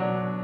Dit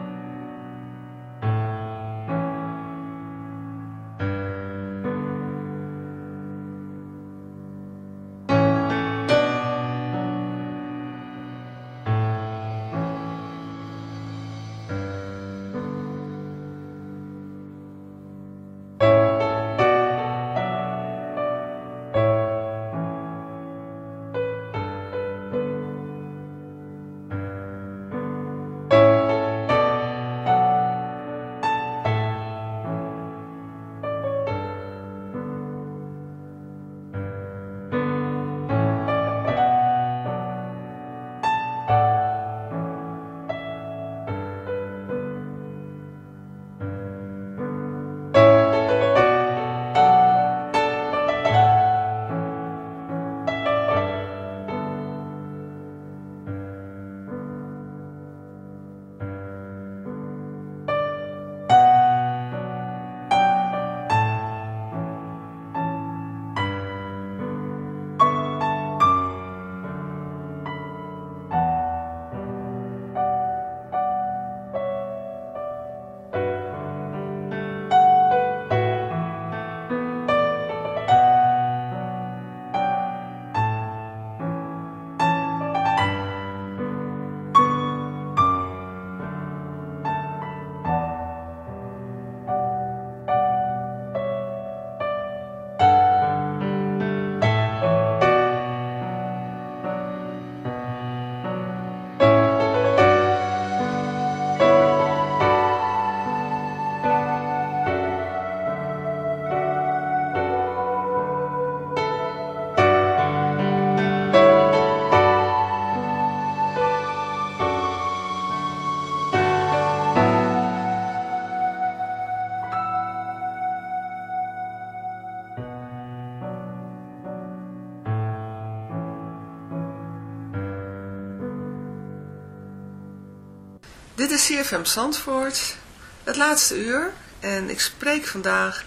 CFM Zandvoort, het laatste uur. En ik spreek vandaag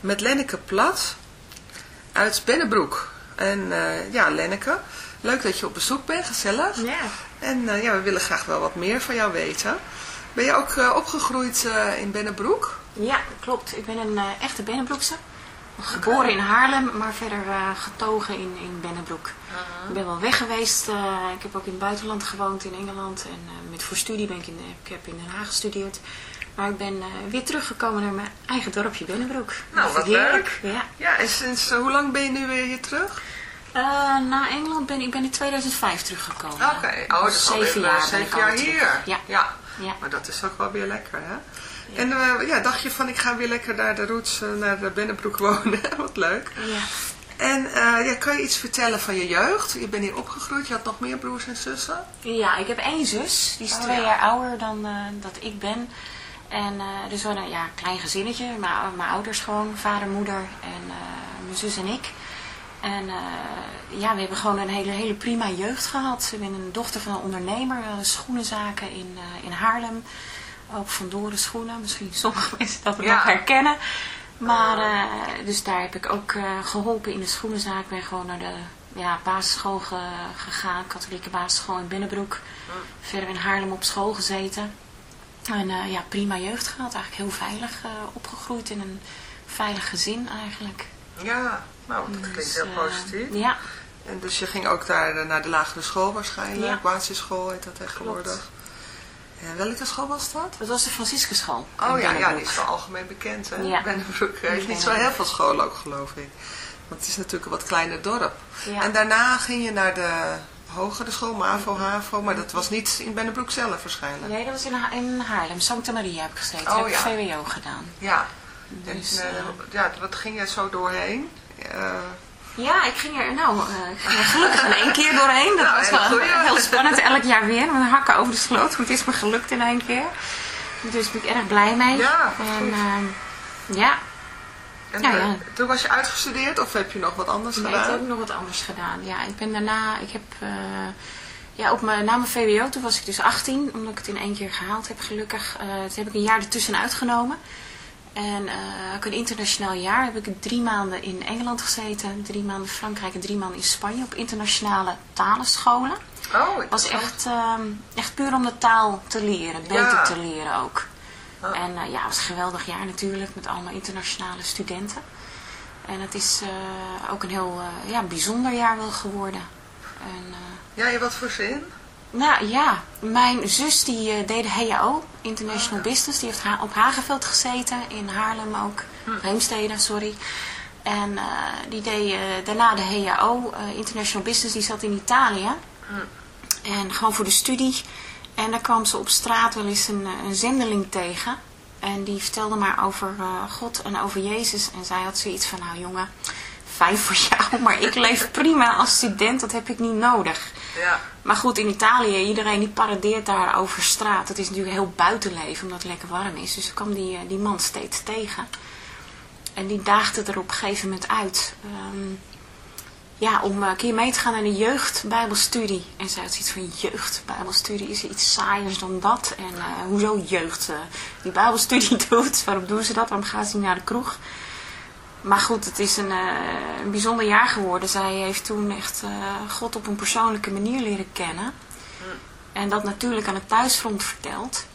met Lenneke Plat uit Bennebroek. En uh, ja, Lenneke, leuk dat je op bezoek bent, gezellig. Ja. En uh, ja, we willen graag wel wat meer van jou weten. Ben je ook uh, opgegroeid in Bennebroek? Ja, klopt. Ik ben een echte Bennebroekse. Geboren in Haarlem, maar verder getogen in, in Bennebroek. -huh. Ik ben wel weg geweest. ik heb ook in het buitenland gewoond, in Engeland. En met voor studie ben ik in, ik heb in Den Haag gestudeerd. Maar ik ben weer teruggekomen naar mijn eigen dorpje Bennebroek. Nou, wat leuk. Ja. ja, en sinds hoe lang ben je nu weer hier terug? Uh, na Engeland ben ik ben in 2005 teruggekomen. Oké, okay. oh, zeven jaar, zeven jaar hier. Ja. ja. ja. Maar dat is ook wel weer lekker, hè? En ja, dacht je van ik ga weer lekker naar de roots, naar de Bennebroek wonen. wat leuk. Ja. En uh, ja, kan je iets vertellen van je jeugd? Je bent hier opgegroeid, je had nog meer broers en zussen? Ja, ik heb één zus. Die is Oh, twee ja. jaar ouder dan uh, dat ik ben. En uh, dus een ja, klein gezinnetje. Mijn, mijn ouders gewoon, vader, moeder en mijn zus en ik. En ja, we hebben gewoon een hele, hele prima jeugd gehad. Ik ben een dochter van een ondernemer, schoenenzaken in, in Haarlem. Ook van Doren schoenen, misschien sommige mensen dat Ja. nog herkennen. Maar, uh, dus daar heb ik ook uh, geholpen in de schoenenzaak. Ik ben gewoon naar de ja, basisschool ge, gegaan, katholieke basisschool in Binnenbroek. Verder in Haarlem op school gezeten. En uh, ja, prima jeugd gehad. Eigenlijk heel veilig opgegroeid in een veilig gezin eigenlijk. Ja, nou, dat klinkt Dus, heel eh, positief. Ja, En dus je ging ook daar naar de lagere school waarschijnlijk, Ja. basisschool heet dat tegenwoordig. Klopt. En welke school was dat? dat was de Franciscusschool. Oh ja, ja, die is wel algemeen bekend, hè? Ja. Bennebroek heeft niet zo heel veel scholen ook, geloof ik. Want het is natuurlijk een wat kleiner dorp. Ja. En daarna ging je naar de hogere school, MAVO, HAVO, maar dat was niet in Bennebroek zelf waarschijnlijk. Nee, dat was in, Ha- in Haarlem. Santa Maria heb ik gezeten. Oh, heb ik ja. VWO gedaan. Ja. En, Dus, eh, eh, ja, wat ging je zo doorheen? Eh, Ja, ik ging er nou eh, ik ging er gelukkig in één keer doorheen. Dat Nou, was wel heel spannend. Elk jaar weer met hakken over de sloot. Maar het is me gelukt in één keer. Dus ben ik erg blij mee. Ja, en, ehm, ja, en Ja, eh, ja. toen was je uitgestudeerd of heb je nog wat anders nee, ik gedaan? heb nog wat anders gedaan. Ja, ik ben daarna, ik heb, eh, ja, op mijn, na mijn VWO, toen was ik dus 18, omdat ik het in één keer gehaald heb gelukkig. Eh toen heb ik een jaar ertussenuit genomen. En eh, ook een internationaal jaar heb ik drie maanden in Engeland gezeten, drie maanden in Frankrijk en drie maanden in Spanje op internationale talenscholen. Oh, Het was echt, ehm, echt puur om de taal te leren, beter Ja. te leren ook. Oh. En eh, ja, het was een geweldig jaar natuurlijk met allemaal internationale studenten. En het is eh, ook een heel ja, bijzonder jaar wel geworden. En, Ja, je wat voor zin? Nou ja, mijn zus die eh, deed de HAO, International Oh, ja. Business. Die heeft ha- op Hageveld gezeten, in Haarlem ook. Hm. Heemstede, sorry. En eh, die deed eh, daarna de HAO, International Business, die zat in Italië. Hm. En gewoon voor de studie. En daar kwam ze op straat wel eens een, een zendeling tegen. En die vertelde maar over God en over Jezus. En zij had zoiets van, nou jongen, fijn voor jou, maar ik leef prima als student, dat heb ik niet nodig. Ja. Maar goed, in Italië, iedereen die paradeert daar over straat. Het is natuurlijk heel buitenleven, omdat het lekker warm is. Dus kwam die, eh, die man steeds tegen. En die daagde er op een gegeven moment uit. ehm, ja, om een keer mee te gaan naar de jeugdbijbelstudie. En zij had zoiets van, jeugdbijbelstudie, is iets saaiers dan dat? En eh, hoezo jeugd eh, die bijbelstudie doet? Waarom doen ze dat? Waarom gaan ze niet naar de kroeg? Maar goed, het is een, eh, een bijzonder jaar geworden. Zij heeft toen echt eh, God op een persoonlijke manier leren kennen. En dat natuurlijk aan het thuisfront verteld.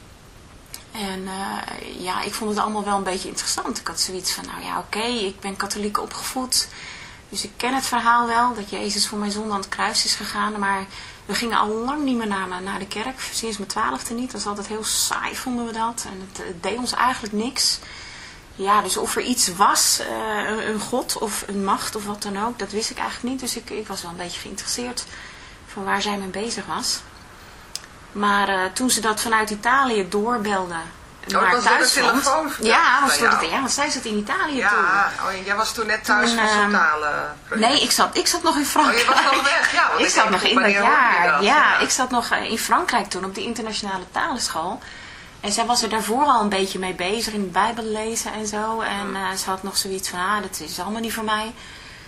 En eh, ja, ik vond het allemaal wel een beetje interessant. Ik had zoiets van, nou ja, oké, ik ben katholiek opgevoed. Dus ik ken het verhaal wel, dat Jezus voor mijn zonde aan het kruis is gegaan. Maar we gingen al lang niet meer naar, naar de kerk, sinds mijn twaalfde niet. Dat was altijd heel saai, vonden we dat. En het, het deed ons eigenlijk niks. Ja, dus of er iets was, eh, een, god of een macht of wat dan ook, dat wist ik eigenlijk niet. Dus ik, ik was wel een beetje geïnteresseerd van waar zij mee bezig was. Maar eh, toen ze dat vanuit Italië doorbelde dat naar de thuisfront. telefoon Ja, was door de, jou. ja, want zij zat in Italië toen. Ja, oh, jij was toen net thuis Toen, van ehm, talen. Nee, ik zat, ik zat nog in Oh, Frankrijk. je was nog weg. Ja, ik zat nog in dat jaar. dat? Ja, ik zat nog eh, in Frankrijk toen op de internationale talenschool. En zij was er daarvoor al een beetje mee bezig in de Bijbel lezen en zo. En eh, ze had nog zoiets van, ah, dat is allemaal niet voor mij.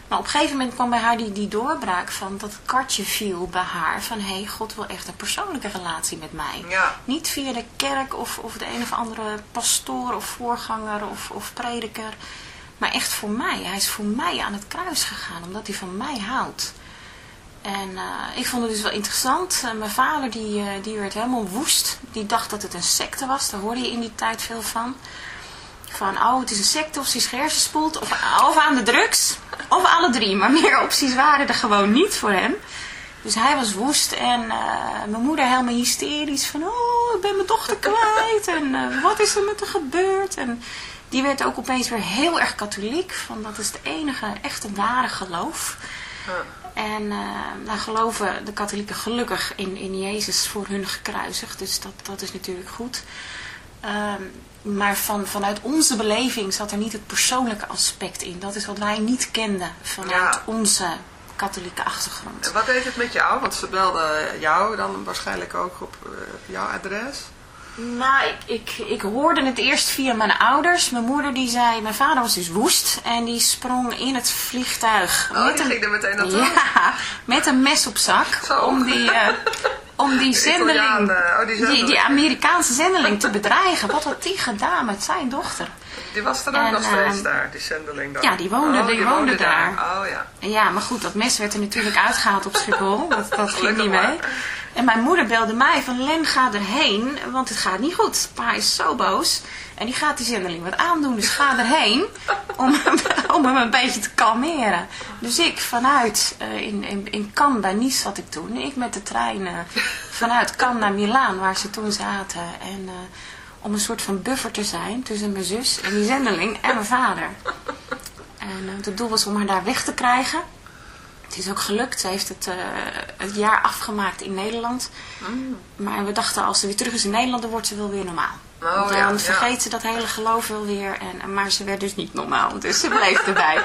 Maar op een gegeven moment kwam bij haar die, die doorbraak van dat kartje viel bij haar. Van, hé, hey, God wil echt een persoonlijke relatie met mij. Ja. Niet via de kerk of, of de een of andere pastoor of voorganger of, of prediker. Maar echt voor mij. Hij is voor mij aan het kruis gegaan, omdat hij van mij houdt. En eh, ik vond het dus wel interessant. Eh, mijn vader die, eh, die werd helemaal woest. Die dacht dat het een secte was. Daar hoorde je in die tijd veel van. Van, oh, het is een secte of ze is gehersenspoeld. Of, of aan de drugs. Of alle drie. Maar meer opties waren er gewoon niet voor hem. Dus hij was woest. En mijn moeder helemaal hysterisch. Van, oh, ik ben mijn dochter kwijt. En wat is er met haar gebeurd? En die werd ook opeens weer heel erg katholiek. Van, dat is het enige echte ware geloof. En uh, nou geloven de katholieken gelukkig in, in Jezus voor hun gekruisigd. Dus dat, dat is natuurlijk goed. Um, maar van, vanuit onze beleving zat er niet het persoonlijke aspect in. Dat is wat wij niet kenden vanuit Ja. onze katholieke achtergrond. En wat deed het met jou? Want ze belden jou dan waarschijnlijk ook op eh, jouw adres. Nou, ik, ik, ik hoorde het eerst via mijn ouders. Mijn moeder die zei, mijn vader was dus woest. En die sprong in het vliegtuig. Oh, die ging er meteen naartoe. Ja, met een mes op zak. Zo. Om die, eh, om die zendeling, eh, oh, die die, die Amerikaanse zendeling te bedreigen. Wat had die gedaan met zijn dochter? Die was er ook En, nog steeds ehm, daar, die zendeling dan. ja, die woonde- oh, die woonde daar. Oh ja. En ja, maar goed, dat mes werd er natuurlijk uitgehaald op Schiphol. Dat, dat ging niet mee. En mijn moeder belde mij van Len, ga erheen, want het gaat niet goed. Pa is zo boos. En die gaat die zendeling wat aandoen, dus ga erheen om, om hem een beetje te kalmeren. Dus ik vanuit, eh, in, in, in Cannes, bij Nice zat ik toen. Ik met de trein eh, vanuit Cannes naar Milaan, waar ze toen zaten. En eh, om een soort van buffer te zijn tussen mijn zus en die zendeling en mijn vader. En eh, het doel was om haar daar weg te krijgen. Het is ook gelukt. Ze heeft het, eh, het jaar afgemaakt in Nederland. Mm. Maar we dachten als ze weer terug is in Nederland, dan wordt ze wel weer normaal. Oh, dan ja, ja. vergeet ze dat hele geloof wel weer. En, maar ze werd dus niet normaal. Dus ze bleef erbij.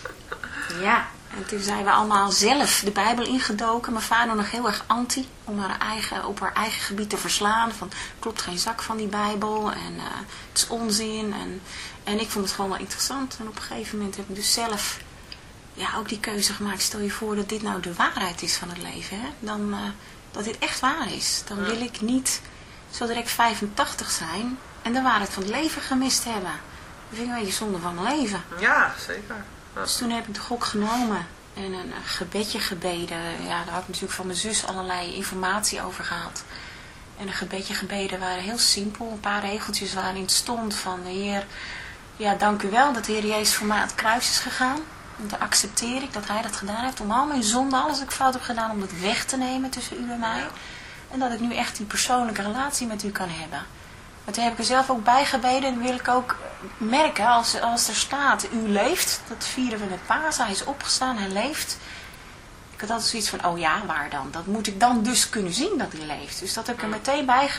ja, en toen zijn we allemaal zelf de Bijbel ingedoken. Mijn vader nog heel erg anti. Om haar eigen, op haar eigen gebied te verslaan. Van, klopt geen zak van die Bijbel. En eh, het is onzin. En, en ik vond het gewoon wel interessant. En op een gegeven moment heb ik dus zelf ja, ook die keuze gemaakt. Stel je voor dat dit nou de waarheid is van het leven. Hè? Dan, eh, dat dit echt waar is. Dan wil ik niet zo direct 85 zijn en de waarheid van het leven gemist hebben. Dat vind ik een beetje zonde van mijn leven. Ja, zeker. Dus toen heb ik de gok genomen. En een gebedje gebeden. Ja, daar had ik natuurlijk van mijn zus allerlei informatie over gehad. En een gebedje gebeden waren heel simpel. Een paar regeltjes waarin het stond van de Heer... Ja, dank u wel dat de Heer Jezus voor mij aan het kruis is gegaan. En dan accepteer ik dat hij dat gedaan heeft om al mijn zonde, alles wat ik fout heb gedaan, om dat weg te nemen tussen u en mij. En dat ik nu echt die persoonlijke relatie met u kan hebben. Maar toen heb ik er zelf ook bij gebeden en wil ik ook merken als, als er staat, u leeft. Dat vieren we met Pasen, hij is opgestaan, hij leeft. Ik had altijd zoiets van, oh ja, waar dan? Dat moet ik dan dus kunnen zien dat hij leeft. Dus dat heb ik er meteen bij,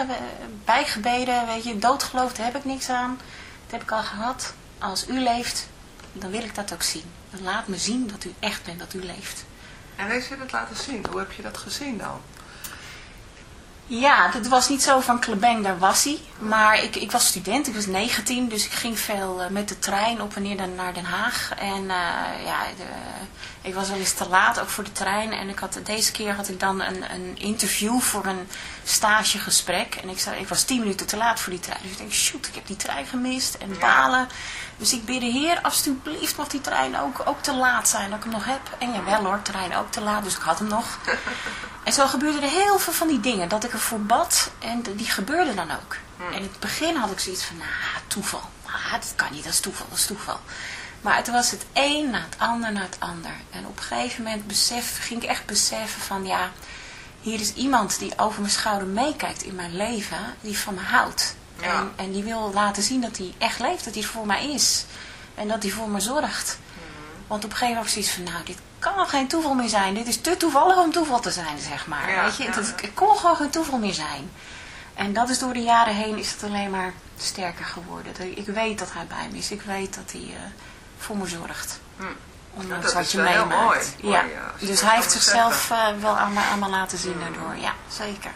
weet je, doodgeloofd heb ik niks aan. Dat heb ik al gehad. Als u leeft, dan wil ik dat ook zien. Laat me zien dat u echt bent, dat u leeft. En heeft je dat laten zien? Hoe heb je dat gezien dan? Ja, het was niet zo van klebeng, daar was hij. Maar ik, ik was student, ik was 19, dus ik ging veel eh, met de trein op en neer naar Den Haag. En uh, ja, de, ik was wel eens te laat, ook voor de trein. En ik had, deze keer had ik dan een, een interview voor een stagegesprek. En ik, zei, ik was 10 minuten te laat voor die trein. Dus ik denk, shoot, ik heb die trein gemist en balen. Dus ik bid de Heer, alsjeblieft mag die trein ook, ook te laat zijn, dat ik hem nog heb. En jawel hoor, trein ook te laat, dus ik had hem nog. En zo gebeurden er heel veel van die dingen, dat ik ervoor bad en die gebeurden dan ook. En in het begin had ik zoiets van, nou, toeval. Ah, dat kan niet, dat is toeval, dat is toeval. Maar het was het een na het ander na het ander. En op een gegeven moment besef, ging ik echt beseffen van, ja, hier is iemand die over mijn schouder meekijkt in mijn leven, die van me houdt. En, en, die wil laten zien dat hij echt leeft, dat hij voor mij is. En dat hij voor me zorgt. Mhm. Want op een gegeven moment zoiets van, nou, dit kan geen toeval meer zijn. Dit is te toevallig om toeval te zijn, zeg maar. Weet je, het, kon gewoon geen toeval meer zijn. En dat is door de jaren heen is het alleen maar sterker geworden. Ik weet dat hij bij me is. Ik weet dat hij uh, voor me zorgt. Hm. Ondanks wat je meemaakt. Ja. Dus hij heeft zichzelf uh, wel aan me, aan me laten zien daardoor. Ja, zeker.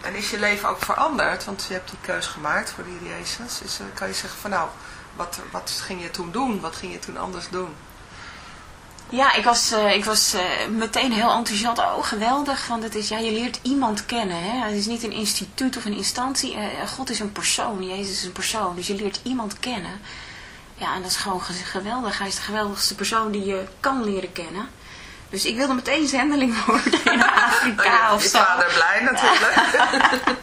En is je leven ook veranderd? Want je hebt die keus gemaakt voor die Jezus. Is, kan je zeggen van nou, wat, wat ging je toen doen? Wat ging je toen anders doen? Ja, ik was, uh, ik was uh, meteen heel enthousiast. Oh, geweldig. Want het is, ja, je leert iemand kennen. Hè? Het is niet een instituut of een instantie. Uh, God is een persoon. Jezus is een persoon. Dus je leert iemand kennen. Ja, en dat is gewoon geweldig. Hij is de geweldigste persoon die je kan leren kennen. Dus ik wilde meteen zendeling worden in Afrika oh, of zo. Je vader blij natuurlijk.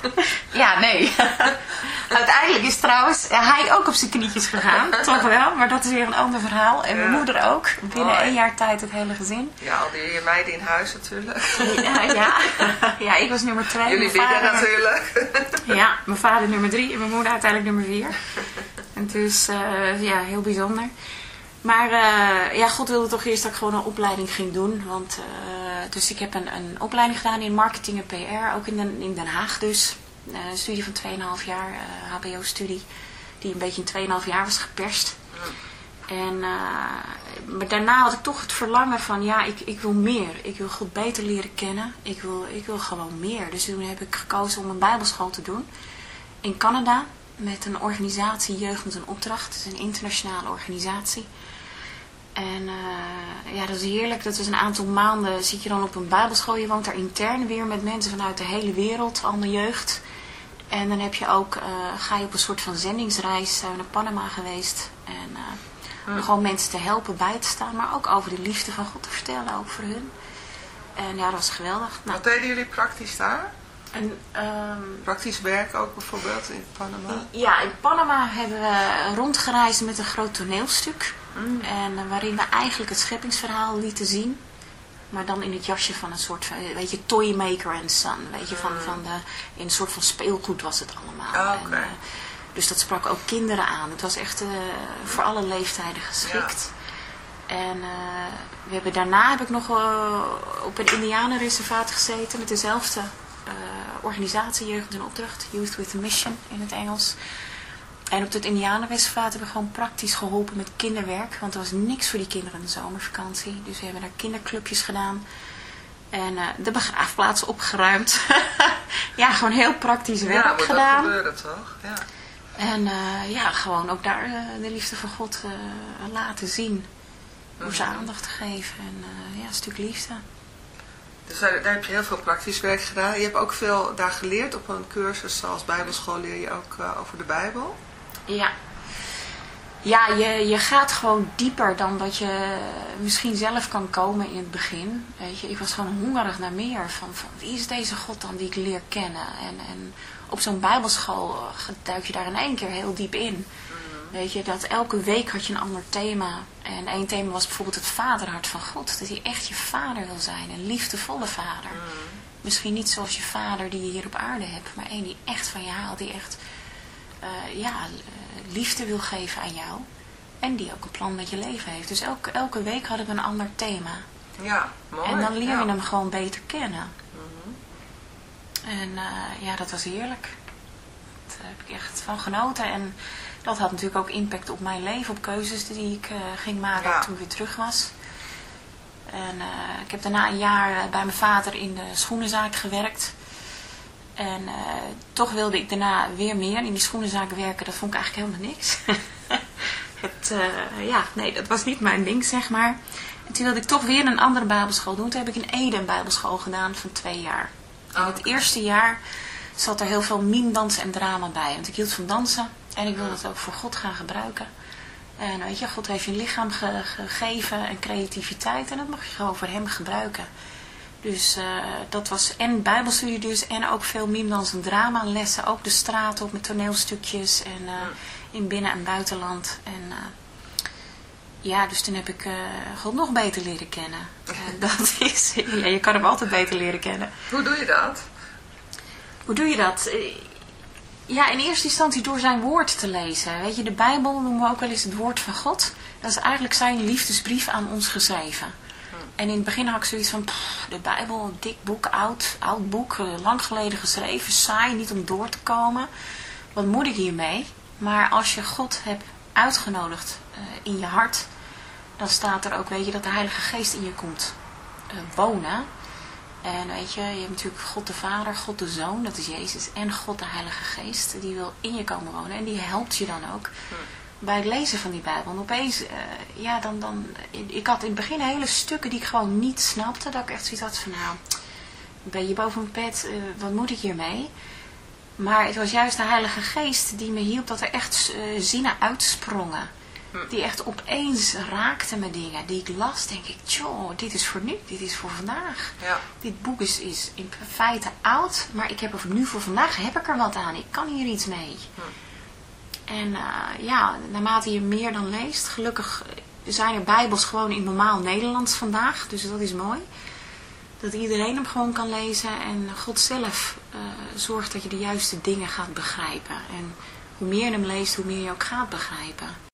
ja, nee. Uiteindelijk is trouwens hij ook op zijn knietjes gegaan, toch wel. Maar dat is weer een ander verhaal. En mijn moeder ook. Binnen één jaar tijd het hele gezin. Ja, al die meiden in huis natuurlijk. Ja, ja. ja ik was nummer twee. Jullie bidden natuurlijk. ja, mijn vader nummer drie en mijn moeder uiteindelijk nummer vier. En dus, uh, ja, heel bijzonder. Maar uh, ja, God wilde toch eerst dat ik gewoon een opleiding ging doen. Want, uh, dus ik heb een, een opleiding gedaan in marketing en PR, ook in Den, in Den Haag dus. Uh, een studie van 2,5 jaar, HBO-studie, die een beetje in 2,5 jaar was geperst. En, maar daarna had ik toch het verlangen van, ja, ik, ik wil meer. Ik wil God beter leren kennen. Ik wil, ik wil gewoon meer. Dus toen heb ik gekozen om een bijbelschool te doen in Canada met een organisatie Jeugd met een Opdracht. Het is een internationale organisatie. En uh, ja, dat is heerlijk. Dat is een aantal maanden zit je dan op een bijbelschool. Je woont daar intern weer met mensen vanuit de hele wereld, al de jeugd. En dan heb je ook, uh, ga je op een soort van zendingsreis. Zijn we naar Panama geweest. En uh, gewoon mensen te helpen bij te staan. Maar ook over de liefde van God te vertellen, ook voor hun. En ja, dat was geweldig. Nou, Wat deden jullie praktisch daar? En, um, Praktisch werk ook bijvoorbeeld in Panama? Ja, in Panama hebben we rondgereisd met een groot toneelstuk. Mm. En uh, waarin we eigenlijk het scheppingsverhaal lieten zien. Maar dan in het jasje van een soort van, weet je, Toymaker and Son. Weet je, van, mm. van de, in een soort van speelgoed was het allemaal. Oh, okay. en, uh, dus dat sprak ook kinderen aan. Het was echt uh, voor alle leeftijden geschikt. Ja. En we hebben, daarna heb ik nog op een indianenreservaat gezeten met dezelfde organisatie Jeugd en Opdracht. Youth with a Mission in het Engels. En op het Indianenreservaat hebben we gewoon praktisch geholpen met kinderwerk. Want er was niks voor die kinderen in de zomervakantie. Dus we hebben daar kinderclubjes gedaan. En uh, de begraafplaats opgeruimd. ja, gewoon heel praktisch werk ja, gedaan. Ja, dat toch? Ja. En uh, ja, gewoon ook daar uh, de liefde van God laten zien. Door ze mhm. aandacht te geven. En ja, een stuk liefde. Dus daar, daar, heb je heel veel praktisch werk gedaan. Je hebt ook veel daar geleerd op een cursus zoals Bijbelschool leer je ook over de Bijbel. Ja. ja, je, je gaat gewoon dieper dan dat je misschien zelf kan komen in het begin. Weet je, ik was gewoon hongerig naar meer. Van, van wie is deze God dan die ik leer kennen? En, en op zo'n bijbelschool duik je daar in één keer heel diep in. Weet je, dat elke week had je een ander thema. En één thema was bijvoorbeeld het vaderhart van God. Dat hij echt je vader wil zijn, een liefdevolle vader. Misschien niet zoals je vader die je hier op aarde hebt, maar één die echt van je haalt, die echt uh, ja, liefde wil geven aan jou. En die ook een plan met je leven heeft. Dus elke, elke week hadden we een ander thema. Ja, mooi. En dan leer je hem gewoon beter kennen. Mhm. En uh, ja, dat was heerlijk. Daar heb ik echt van genoten. En dat had natuurlijk ook impact op mijn leven, op keuzes die ik uh, ging maken toen ik weer terug was. En uh, ik heb daarna een jaar bij mijn vader in de schoenenzaak gewerkt. En uh, toch wilde ik daarna weer meer in die schoenenzaak werken. Dat vond ik eigenlijk helemaal niks. het, uh, ja, nee, dat was niet mijn ding, zeg maar. En toen wilde ik toch weer een andere bijbelschool doen. Toen heb ik in Ede een bijbelschool gedaan van twee jaar. En het eerste jaar zat er heel veel meme-dansen en drama bij. Want ik hield van dansen. En ik wilde het ook voor God gaan gebruiken. En weet je, God heeft je lichaam ge gegeven en creativiteit. En dat mag je gewoon voor hem gebruiken. Dus uh, dat was en bijbelstudie dus en ook veel mimdans en drama lessen. Ook de straat op met toneelstukjes en uh, in binnen- en buitenland. En uh, ja, dus toen heb ik God nog beter leren kennen. En dat is, ja, je kan hem altijd beter leren kennen. Hoe doe je dat? Hoe doe je dat? Ja, in eerste instantie door zijn woord te lezen. Weet je, de Bijbel noemen we ook wel eens het woord van God. Dat is eigenlijk zijn liefdesbrief aan ons geschreven. En in het begin had ik zoiets van, de Bijbel, dik boek, oud, oud boek, eh, lang geleden geschreven, saai, niet om door te komen. Wat moet ik hiermee? Maar als je God hebt uitgenodigd uh, in je hart, dan staat er ook, weet je, dat de Heilige Geest in je komt uh, wonen. En weet je, je hebt natuurlijk God de Vader, God de Zoon, dat is Jezus, en God de Heilige Geest, die wil in je komen wonen en die helpt je dan ook. Bij het lezen van die Bijbel. En opeens, uh, ja, dan, dan, ik had in het begin hele stukken die ik gewoon niet snapte. Dat ik echt zoiets had van, nou, ben je boven mijn pet, uh, wat moet ik hiermee? Maar het was juist de Heilige Geest die me hielp dat er echt uh, zinnen uitsprongen. Hm. Die echt opeens raakten me dingen. Die ik las, denk ik, tjoh, dit is voor nu, dit is voor vandaag. Ja. Dit boek is, is in feite oud, maar ik heb er nu voor vandaag, heb ik er wat aan. Ik kan hier iets mee. Hm. En uh, ja, naarmate je meer dan leest, gelukkig zijn er bijbels gewoon in normaal Nederlands vandaag. Dus dat is mooi. Dat iedereen hem gewoon kan lezen. En God zelf uh, zorgt dat je de juiste dingen gaat begrijpen. En hoe meer je hem leest, hoe meer je ook gaat begrijpen.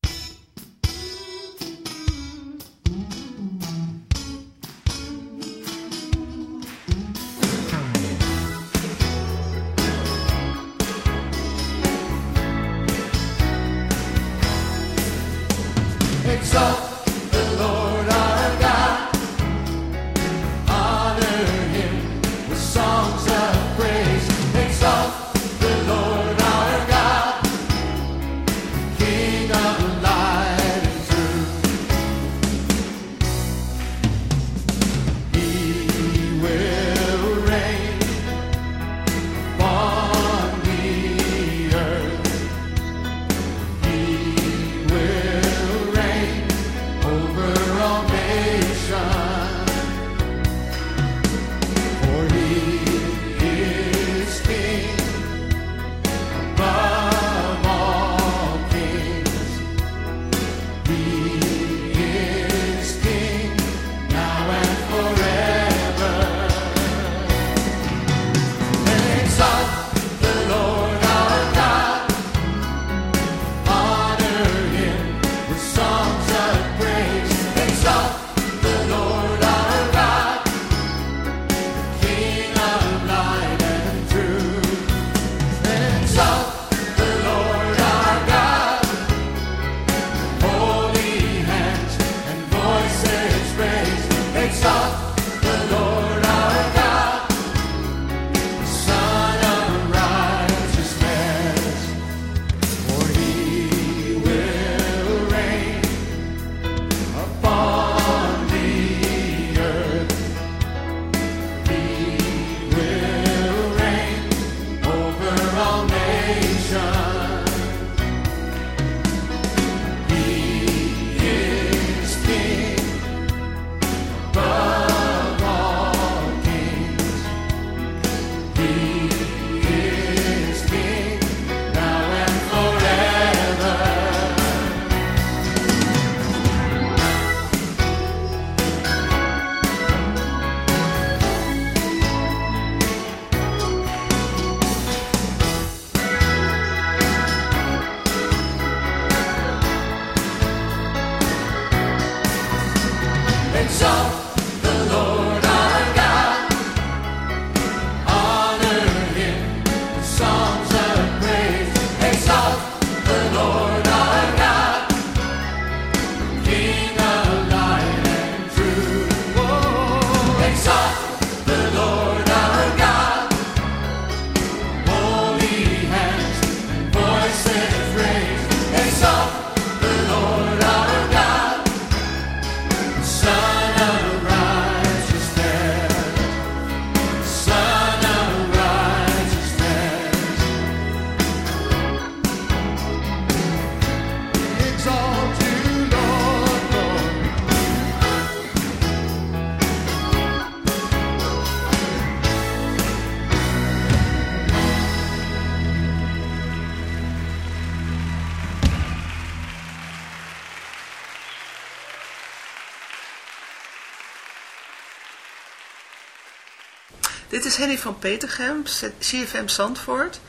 Is Henny van Petergem, CFM Zandvoort.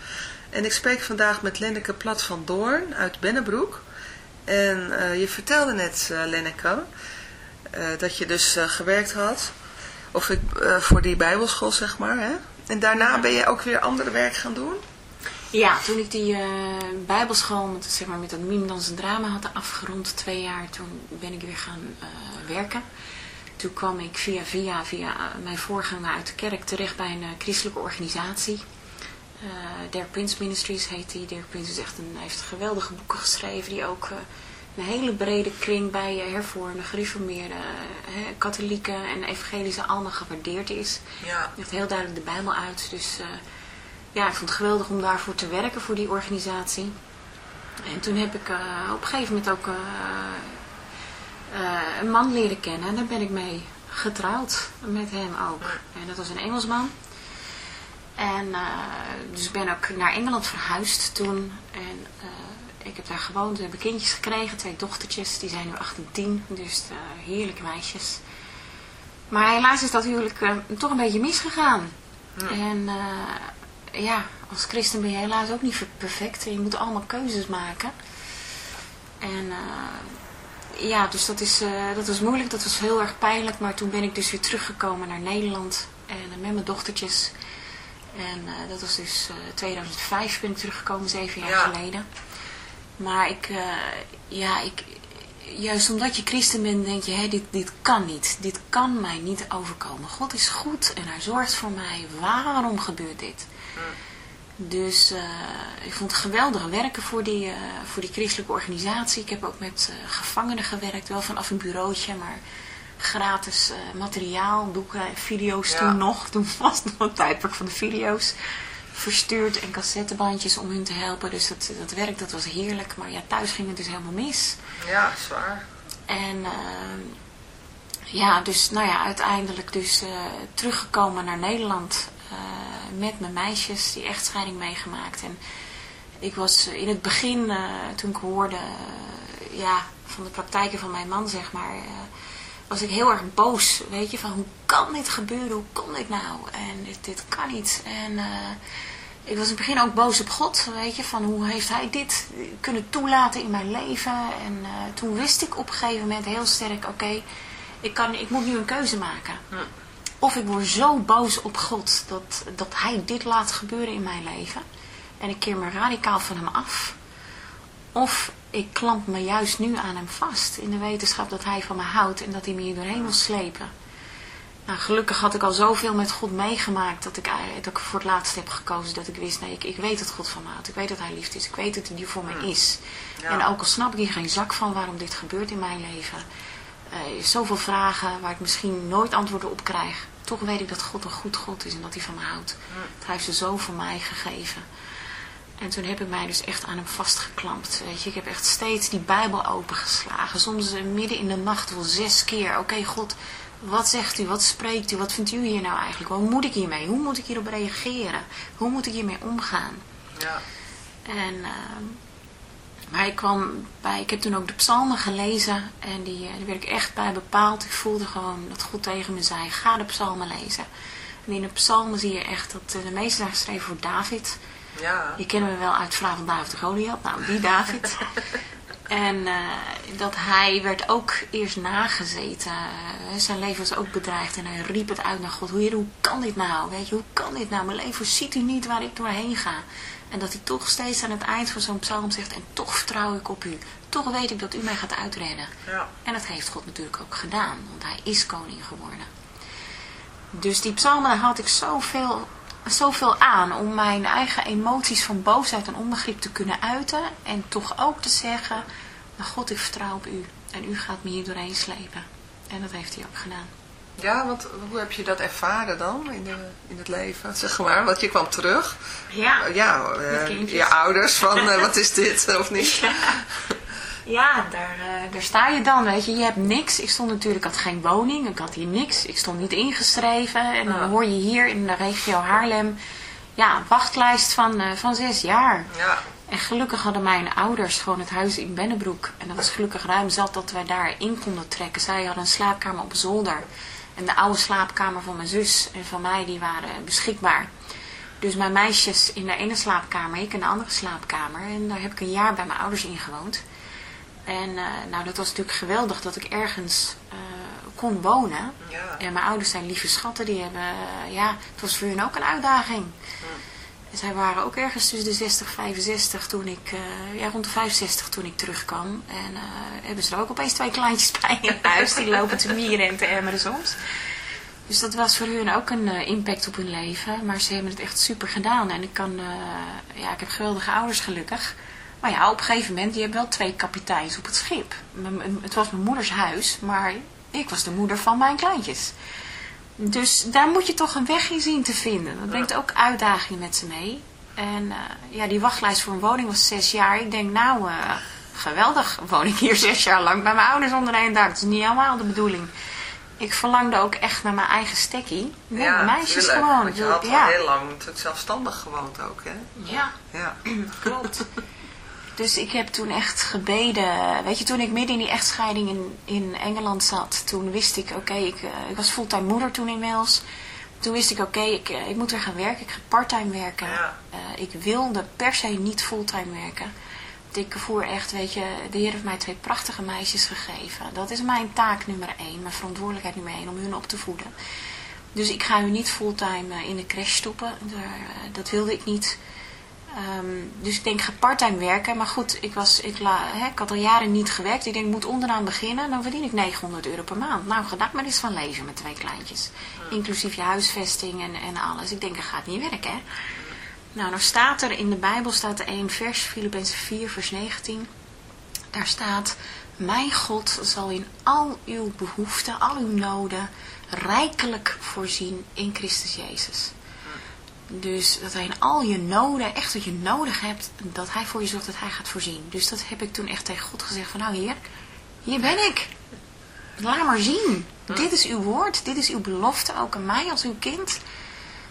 En ik spreek vandaag met Lenneke Plat van Doorn uit Bennebroek. En uh, je vertelde net, uh, Lenneke, uh, dat je dus gewerkt had of ik, voor die bijbelschool, zeg maar. Hè? En daarna ben je ook weer ander werk gaan doen? Ja, toen ik die bijbelschool met, zeg maar, met dat dans en drama had afgerond, twee jaar, toen ben ik weer gaan werken. Toen kwam ik via, via, via mijn voorganger uit de kerk terecht bij een christelijke organisatie. Uh, Prince Ministries heet die. Der Prince is echt een, heeft geweldige boeken geschreven die ook uh, een hele brede kring bij uh, hervormde, gereformeerde, katholieken en evangelische allemaal gewaardeerd is. Ja. Echt heel duidelijk de Bijbel uit. Dus ja, ik vond het geweldig om daarvoor te werken, voor die organisatie. En toen heb ik op een gegeven moment ook een man leren kennen en daar ben ik mee getrouwd met hem ook. En dat was een Engelsman. En uh, dus ik ben ook naar Engeland verhuisd toen. En uh, ik heb daar gewoond, we hebben kindjes gekregen, twee dochtertjes. Die zijn nu 8 en 10, dus heerlijke meisjes. Maar helaas is dat huwelijk toch een beetje misgegaan. Ja. En ja, als christen ben je helaas ook niet perfect. Je moet allemaal keuzes maken. En ja, dus dat, is, dat was moeilijk, dat was heel erg pijnlijk. Maar toen ben ik dus weer teruggekomen naar Nederland. En met mijn dochtertjes... En uh, dat was dus uh, 2005 ben ik teruggekomen, zeven jaar ja. geleden. Maar ik, uh, ja, ik, juist omdat je christen bent, denk je, hé, dit, dit kan niet. Dit kan mij niet overkomen. God is goed en hij zorgt voor mij. Waarom gebeurt dit? Hm. Dus uh, ik vond het geweldig werken voor die, voor die christelijke organisatie. Ik heb ook met gevangenen gewerkt, wel vanaf een bureautje, maar gratis materiaal, boeken, video's ja. toen nog. Toen was het nog een tijdperk van de video's. Verstuurd en cassettebandjes om hun te helpen. Dus dat, dat werk dat was heerlijk. Maar ja, thuis ging het dus helemaal mis. Ja, zwaar. En ja, dus nou ja, uiteindelijk dus teruggekomen naar Nederland. Met mijn meisjes, die echtscheiding meegemaakt. En ik was in het begin, toen ik hoorde ja, van de praktijken van mijn man, zeg maar was ik heel erg boos, weet je, van hoe kan dit gebeuren, hoe kon dit nou? En dit, dit kan niet. En ik was in het begin ook boos op God, weet je, van hoe heeft hij dit kunnen toelaten in mijn leven? En toen wist ik op een gegeven moment heel sterk, oké, ik ik, ik moet nu een keuze maken. Hm. Of ik word zo boos op God dat, dat hij dit laat gebeuren in mijn leven. En ik keer me radicaal van hem af. Of ik klamp me juist nu aan hem vast. In de wetenschap dat hij van me houdt en dat hij me hier doorheen wil slepen. Nou, gelukkig had ik al zoveel met God meegemaakt dat ik, dat ik voor het laatst heb gekozen. Dat ik wist, nee, ik, ik weet dat God van me houdt. Ik weet dat hij liefde is. Ik weet dat hij voor mij is. Ja. En ook al snap ik hier geen zak van waarom dit gebeurt in mijn leven. Uh, zoveel vragen waar ik misschien nooit antwoorden op krijg. Toch weet ik dat God een goed God is en dat hij van me houdt. Hij heeft ze zo voor mij gegeven. En toen heb ik mij dus echt aan hem vastgeklampt. Weet je, ik heb echt steeds die Bijbel opengeslagen. Soms eh, midden in de nacht wel zes keer. Oké, God, wat zegt u? Wat spreekt u? Wat vindt u hier nou eigenlijk? Hoe moet ik hiermee? Hoe moet ik hierop reageren? Hoe moet ik hiermee omgaan? Ja. En, uh, maar ik kwam bij, ik heb toen ook de psalmen gelezen. En die, uh, die werd ik echt bij bepaald. Ik voelde gewoon dat God tegen me zei, ga de psalmen lezen. En in de psalmen zie je echt dat uh, de meeste zijn geschreven voor David... Ja. Die kennen we wel uit Vraag van David de Goliath. Nou, die David. en uh, dat hij werd ook eerst nagezeten. Zijn leven was ook bedreigd. En hij riep het uit naar God. Heer, hoe kan dit nou? Weet je, hoe kan dit nou? Mijn leven ziet u niet waar ik doorheen ga. En dat hij toch steeds aan het eind van zo'n psalm zegt. En toch vertrouw ik op u. Toch weet ik dat u mij gaat uitredden. Ja. En dat heeft God natuurlijk ook gedaan. Want hij is koning geworden. Dus die psalmen, daar had ik zoveel zoveel aan om mijn eigen emoties van boosheid en onbegrip te kunnen uiten. En toch ook te zeggen, maar God, ik vertrouw op u. En u gaat me hier doorheen slepen. En dat heeft hij ook gedaan. Ja, want hoe heb je dat ervaren dan in, de, in het leven, zeg maar? Want je kwam terug. Ja, ja uh, je ouders van, uh, wat is dit, of niet? Ja. Ja, daar, uh, daar sta je dan, weet je. Je hebt niks. Ik stond natuurlijk, ik had geen woning. Ik had hier niks. Ik stond niet ingeschreven. En dan hoor je hier in de regio Haarlem, ja, een wachtlijst van, van zes jaar. Ja. En gelukkig hadden mijn ouders gewoon het huis in Bennebroek. En dat was gelukkig ruim zat dat wij daar in konden trekken. Zij hadden een slaapkamer op zolder. En de oude slaapkamer van mijn zus en van mij, die waren beschikbaar. Dus mijn meisjes in de ene slaapkamer, ik in de andere slaapkamer. En daar heb ik een jaar bij mijn ouders in gewoond. En eh, nou, dat was natuurlijk geweldig dat ik ergens uh, kon wonen. Ja. En mijn ouders zijn lieve schatten, die hebben, uh, ja, het was voor hun ook een uitdaging. Zij waren ook ergens tussen de 60 en 65 toen ik, ja, rond de 65 toen ik terugkwam. En hebben ze er ook opeens twee kleintjes bij in huis, die lopen te mieren en te emmeren soms. Dus dat was voor hun ook een uh, impact op hun leven. Maar ze hebben het echt super gedaan. En ik kan, ja, ik heb geweldige ouders gelukkig. Maar ja, op een gegeven moment, je hebt wel twee kapiteins op het schip. Het was mijn moeders huis, maar ik was de moeder van mijn kleintjes. Dus daar moet je toch een weg in zien te vinden. Dat brengt ook uitdagingen met ze mee. En uh, ja, die wachtlijst voor een woning was zes jaar. Ik denk, nou, geweldig, woon ik hier zes jaar lang bij mijn ouders onder één dak. Dat is niet helemaal de bedoeling ik verlangde ook echt naar mijn eigen stekkie. Ja, ja meisjes gewoon. Want je had ja. al heel lang natuurlijk zelfstandig gewoond ook, hè? Ja, ja. klopt. Dus ik heb toen echt gebeden. Weet je, toen ik midden in die echtscheiding in, in Engeland zat, toen wist ik, oké, ik, uh, ik was fulltime moeder toen inmiddels. Toen wist ik, oké, ik, uh, ik moet weer gaan werken. Ik ga parttime werken. Ja. Uh, ik wilde per se niet fulltime werken ik voer echt, weet je, de Heer heeft mij twee prachtige meisjes gegeven. Dat is mijn taak nummer één, mijn verantwoordelijkheid nummer één, om hun op te voeden. Dus ik ga hun niet fulltime in de crash stoppen, dat wilde ik niet. Um, dus ik denk, ik ga parttime werken. Maar goed, ik, was, ik, la, ik had al jaren niet gewerkt. Ik denk, ik moet onderaan beginnen. Dan verdien ik 900 euro per maand. Nou, ga daar maar eens van leven met twee kleintjes. Inclusief je huisvesting en, en alles. Ik denk, dat gaat niet werken, hè. Nou, dan staat er in de Bijbel staat er één vers, Filippenzen 4, vers 19. Daar staat, mijn God zal in al uw behoeften, al uw noden, rijkelijk voorzien in Christus Jezus. Dus dat hij in al je noden, echt wat je nodig hebt, dat hij voor je zorgt dat hij gaat voorzien. Dus dat heb ik toen echt tegen God gezegd van, nou heer, hier ben ik. Laat maar zien. Dit is uw woord, dit is uw belofte, ook aan mij als uw kind.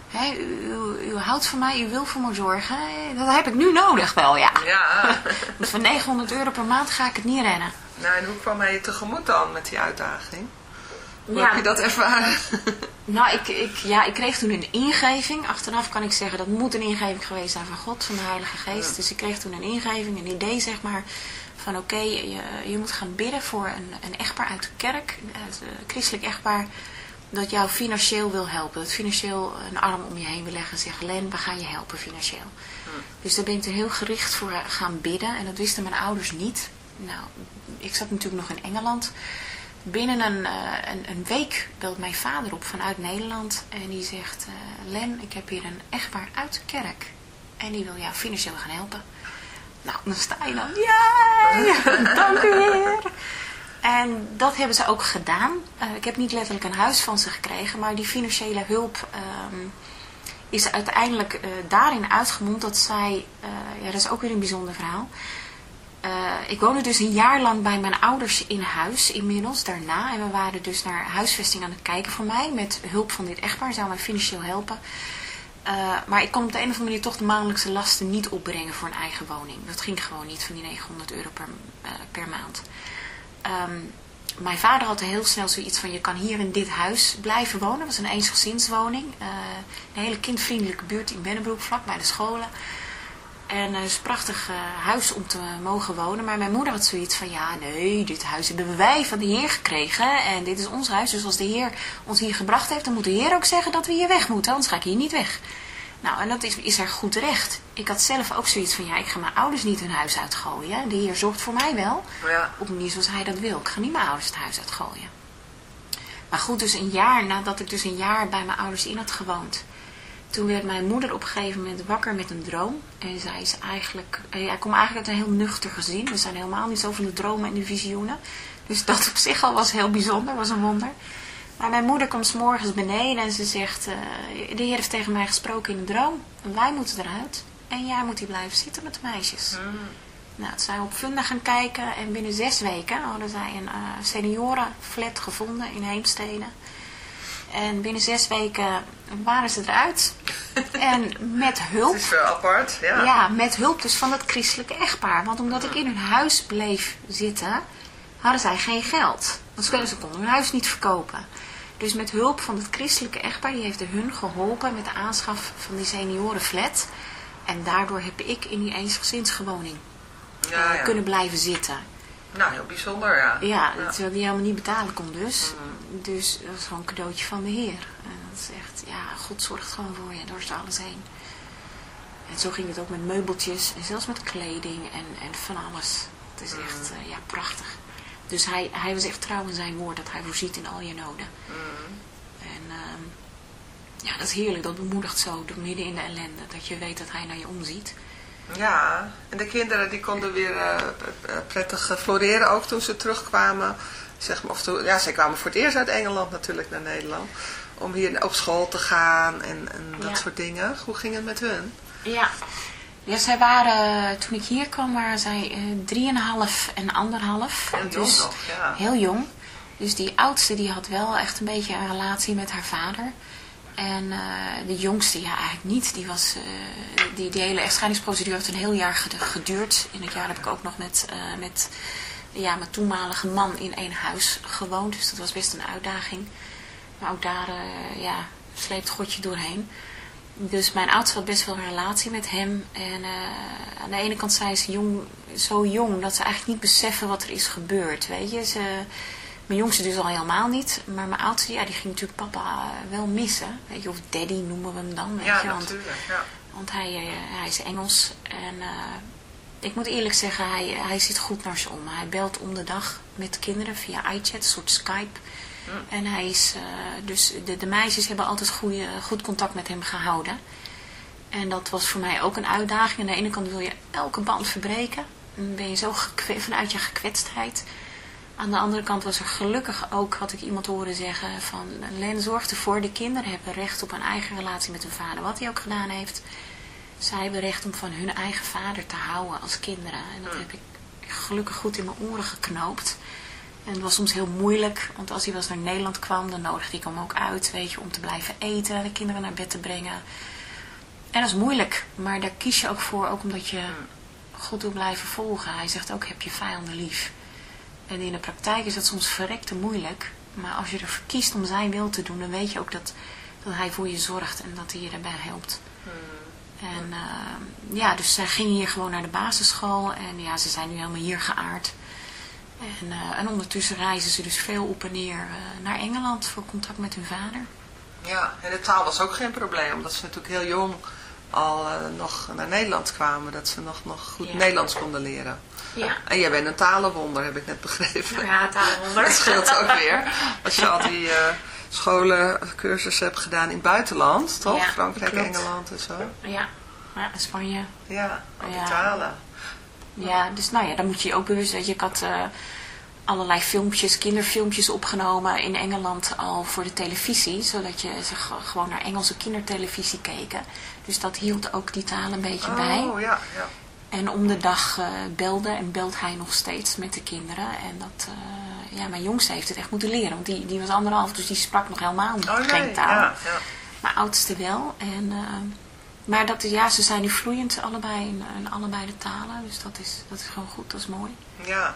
He, u, u, u, houdt van mij, u wil voor me zorgen. Dat heb ik nu nodig wel, ja. Ja. Want voor 900 euro per maand ga ik het niet rennen. Nou, en hoe kwam hij je tegemoet dan met die uitdaging? Hoe ja. heb je dat ervaren? Nou, ik, ik, ja, ik kreeg toen een ingeving. Achteraf kan ik zeggen, dat moet een ingeving geweest zijn van God, van de Heilige Geest. Ja. Dus ik kreeg toen een ingeving, een idee zeg maar, van oké, okay, je, je moet gaan bidden voor een, een echtpaar uit de kerk, een christelijk echtpaar dat jou financieel wil helpen. Dat financieel een arm om je heen wil leggen en zeggen, Len, we gaan je helpen financieel. Dus daar ben ik er heel gericht voor gaan bidden. En dat wisten mijn ouders niet. Nou, ik zat natuurlijk nog in Engeland. Binnen een, uh, een, een, week belt mijn vader op vanuit Nederland. En die zegt, uh, Len, ik heb hier een echtpaar uit de kerk. En die wil jou financieel gaan helpen. Nou, dan sta je dan, ja, dank u heer. En dat hebben ze ook gedaan. Uh, ik heb niet letterlijk een huis van ze gekregen, maar die financiële hulp um, is uiteindelijk daarin uitgemond dat zij, ja dat is ook weer een bijzonder verhaal. Ik woonde dus een jaar lang bij mijn ouders in huis inmiddels daarna. En we waren dus naar huisvesting aan het kijken voor mij. Met hulp van dit echtpaar zou mij financieel helpen. maar ik kon op de een of andere manier toch de maandelijkse lasten niet opbrengen voor een eigen woning. Dat ging gewoon niet van die 900 euro per, per maand. Um, mijn vader had heel snel zoiets van, je kan hier in dit huis blijven wonen. Het was een eensgezinswoning. Een hele kindvriendelijke buurt in Bennebroek, vlak bij de scholen. En het is een prachtig uh, huis om te mogen wonen. Maar mijn moeder had zoiets van, ja nee, dit huis hebben wij van de Heer gekregen. En dit is ons huis. Dus als de Heer ons hier gebracht heeft, dan moet de Heer ook zeggen dat we hier weg moeten. Anders ga ik hier niet weg. Nou, en dat is, is er goed recht. Ik had zelf ook zoiets van, ja, ik ga mijn ouders niet hun huis uitgooien. De heer zorgt voor mij wel. Ja. Op een manier zoals hij dat wil. Ik ga niet mijn ouders het huis uitgooien. Maar goed, dus een jaar nadat ik dus een jaar bij mijn ouders in had gewoond. Toen werd mijn moeder op een gegeven moment wakker met een droom. En zij is eigenlijk, hij komt eigenlijk uit een heel nuchter gezin. We zijn helemaal niet zo van de dromen en de visioenen. Dus dat op zich al was heel bijzonder, was een wonder. Maar mijn moeder komt 's morgens beneden en ze zegt, uh, de heer heeft tegen mij gesproken in een droom. En wij moeten eruit. En jij moet hier blijven zitten met de meisjes. Mm. Nou, toen zijn we op Funda gaan kijken en binnen zes weken hadden zij een uh, seniorenflat gevonden in Heemstede. En binnen zes weken waren ze eruit. en met hulp. Het is wel apart, ja. Ja, met hulp dus van het christelijke echtpaar. Want omdat ik in hun huis bleef zitten, hadden zij geen geld. Want ze konden hun huis niet verkopen. Dus met hulp van het christelijke echtpaar, die heeft hun geholpen met de aanschaf van die seniorenflat. En daardoor heb ik in die eensgezinsgewoning Ja, eh, ja. kunnen blijven zitten. Nou, heel bijzonder, ja. Ja, Ja. terwijl die helemaal niet betalen kon dus. Mhm. Dus dat is gewoon een cadeautje van de Heer. En dat is echt, ja, God zorgt gewoon voor je door alles heen. En zo ging het ook met meubeltjes en zelfs met kleding en, en van alles. Het is echt, Mhm. eh, ja, prachtig. Dus hij, hij was echt trouw in zijn woord dat hij voorziet in al je noden. Mhm. En ehm, ja, dat is heerlijk. Dat bemoedigt zo door midden in de ellende. Dat je weet dat hij naar je omziet. Ja, en de kinderen die konden weer eh, eh, prettig eh, floreren ook toen ze terugkwamen. Zeg maar, of toen, ja, zij kwamen voor het eerst uit Engeland natuurlijk naar Nederland. Om hier op school te gaan en, en dat Ja. soort dingen. Hoe ging het met hun? Ja. Ja, zij waren, toen ik hier kwam, waren zij eh, drieënhalf en anderhalf. Heel jong dus nog, ja. Heel jong. Dus die oudste die had wel echt een beetje een relatie met haar vader. En eh, de jongste, ja eigenlijk niet. Die, was, eh, die, die hele echtscheidingsprocedure heeft een heel jaar ged- geduurd. In het jaar heb ik ook nog met, eh, met ja, mijn toenmalige man in één huis gewoond. Dus dat was best een uitdaging. Maar ook daar ja, sleept Godje doorheen. Dus mijn oudste had best wel een relatie met hem. En aan de ene kant zijn ze jong, zo jong dat ze eigenlijk niet beseffen wat er is gebeurd. Weet je, ze, mijn jongste dus al helemaal niet. Maar mijn oudste, ja, die ging natuurlijk papa eh, wel missen. Weet je, of daddy noemen we hem dan. Weet Ja, je, want, natuurlijk. Ja. want hij, eh, hij is Engels. En eh, ik moet eerlijk zeggen, hij, hij zit goed naar ze om. Hij belt om de dag met de kinderen via iChat, een soort Skype. En hij is, dus de, de meisjes hebben altijd goede, goed contact met hem gehouden. En dat was voor mij ook een uitdaging. Aan de ene kant wil je elke band verbreken. Dan ben je zo vanuit je gekwetstheid. Aan de andere kant was er gelukkig ook, had ik iemand horen zeggen van... Len, zorg ervoor, de kinderen hebben recht op een eigen relatie met hun vader. Wat hij ook gedaan heeft. Zij hebben recht om van hun eigen vader te houden als kinderen. En dat heb ik gelukkig goed in mijn oren geknoopt. En het was soms heel moeilijk, want als hij wel eens naar Nederland kwam, dan nodigde ik hem ook uit, weet je, om te blijven eten, de kinderen naar bed te brengen. En dat is moeilijk, maar daar kies je ook voor, ook omdat je God wil blijven volgen. Hij zegt ook, heb je vijanden lief. En in de praktijk is dat soms verrekte moeilijk, maar als je ervoor kiest om zijn wil te doen, dan weet je ook dat, dat hij voor je zorgt en dat hij je daarbij helpt. En eh, ja, dus zij gingen hier gewoon naar de basisschool en ja, ze zijn nu helemaal hier geaard. En, eh, en ondertussen reizen ze dus veel op en neer eh, naar Engeland voor contact met hun vader. Ja, en de taal was ook geen probleem, omdat ze natuurlijk heel jong al eh, nog naar Nederland kwamen, dat ze nog, nog goed Ja. Nederlands konden leren. Ja, En jij bent een talenwonder, heb ik net begrepen. ja het Dat scheelt ook weer. Als je al die eh scholen, cursussen hebt gedaan in het buitenland, toch? Ja, Frankrijk, klopt. Engeland en zo. Ja, ja Spanje. Ja, al die Ja. talen. Ja, dus nou ja, dan moet je je ook bewust dat je ik had eh, allerlei filmpjes, kinderfilmpjes opgenomen in Engeland al voor de televisie, zodat je ze gewoon naar Engelse kindertelevisie keken. Dus dat hield ook die taal een beetje bij. Oh, ja, ja. En om de dag eh, belde en belt hij nog steeds met de kinderen. En dat, eh, ja, mijn jongste heeft het echt moeten leren, want die, die was anderhalf, dus die sprak nog helemaal Oh, geen nee, taal. ja. Mijn oudste wel. En, eh, maar dat, ja, ze zijn nu vloeiend allebei in, in allebei de talen. Dus dat is, dat is gewoon goed, dat is mooi. ja.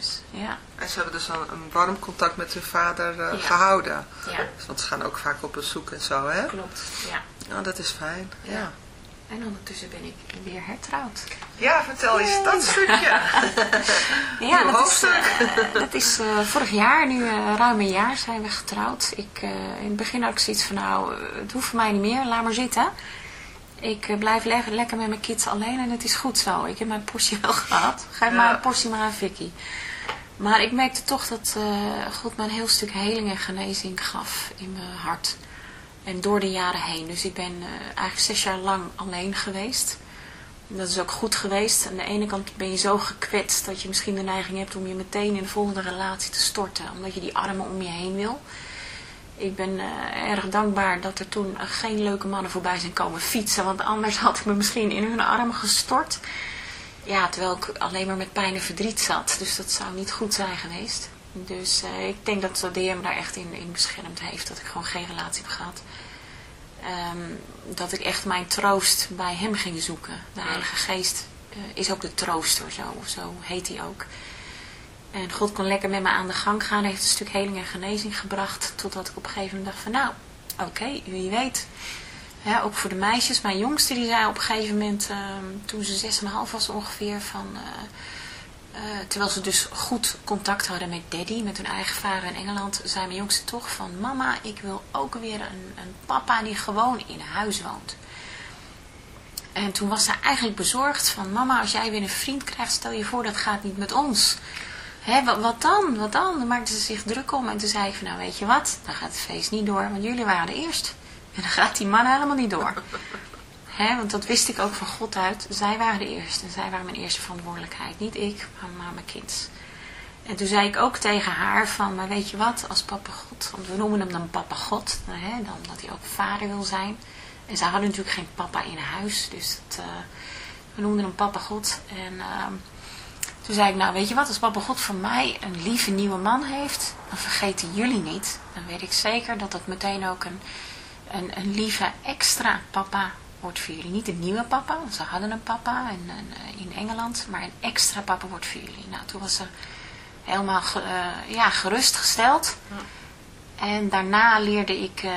Dus ja, En ze hebben dus een, een warm contact met hun vader eh, Ja. gehouden. ja Dus Want ze gaan ook vaak op bezoek en zo, hè? klopt. Ja. Nou, dat is fijn. Ja, Ja. En ondertussen ben ik weer hertrouwd. ja vertel eens dat stukje. Ja, dat is, eh, dat is eh, vorig jaar, nu ruim een jaar zijn we getrouwd. Ik, in het begin had ik zoiets van, nou, het hoeft voor mij niet meer, laat maar zitten. Ik blijf le- lekker met mijn kids alleen en het is goed zo. Ik heb mijn portie wel gehad. Geef Ja. maar een portie maar aan Vicky. Maar ik merkte toch dat eh, God me een heel stuk heling en genezing gaf in mijn hart. En door de jaren heen. Dus ik ben eh, eigenlijk zes jaar lang alleen geweest. En Dat is ook goed geweest. Aan de ene kant ben je zo gekwetst dat je misschien de neiging hebt om je meteen in de volgende relatie te storten. Omdat je die armen om je heen wil. Ik ben eh, erg dankbaar dat er toen geen leuke mannen voorbij zijn komen fietsen. Want anders had ik me misschien in hun armen gestort. Ja, terwijl ik alleen maar met pijn en verdriet zat. Dus dat zou niet goed zijn geweest. Dus eh, ik denk dat de Heer me daar echt in, in beschermd heeft. Dat ik gewoon geen relatie heb gehad. Ehm, dat ik echt mijn troost bij hem ging zoeken. De Heilige Geest eh, is ook de trooster, zo, zo heet hij ook. En God kon lekker met me aan de gang gaan. Heeft een stuk heling en genezing gebracht. Totdat ik op een gegeven moment dacht van nou, oké, wie weet. Ook voor de meisjes. Mijn jongste die zei op een gegeven moment, ehm, toen ze 6,5 was ongeveer, van... Uh, terwijl ze dus goed contact hadden met daddy, met hun eigen vader in Engeland, zei mijn jongste toch van, mama, ik wil ook weer een, een papa die gewoon in huis woont. En toen was ze eigenlijk bezorgd van, mama, als jij weer een vriend krijgt, stel je voor, dat gaat niet met ons. Hé, wat, wat, dan? Wat dan? Dan maakte ze zich druk om en toen zei ik van, nou weet je wat, dan gaat het feest niet door, want jullie waren de eerst. En dan gaat die man helemaal niet door. He, want dat wist ik ook van God uit. Zij waren de eerste. En zij waren mijn eerste verantwoordelijkheid. Niet ik, maar mijn kind. En toen zei ik ook tegen haar van, maar weet je wat, als papa God, want we noemen hem dan papa God, he, dan dat hij ook vader wil zijn. En zij hadden natuurlijk geen papa in huis, dus dat, uh, we noemden hem papa God. En uh, toen zei ik, nou weet je wat, als papa God voor mij een lieve nieuwe man heeft, dan vergeten jullie niet. Dan weet ik zeker dat dat meteen ook een, een, een lieve extra papa wordt voor jullie. Niet een nieuwe papa, want ze hadden een papa in, in Engeland, maar een extra papa wordt voor jullie. Nou, toen was ze helemaal uh, ja, gerustgesteld. En daarna leerde ik uh,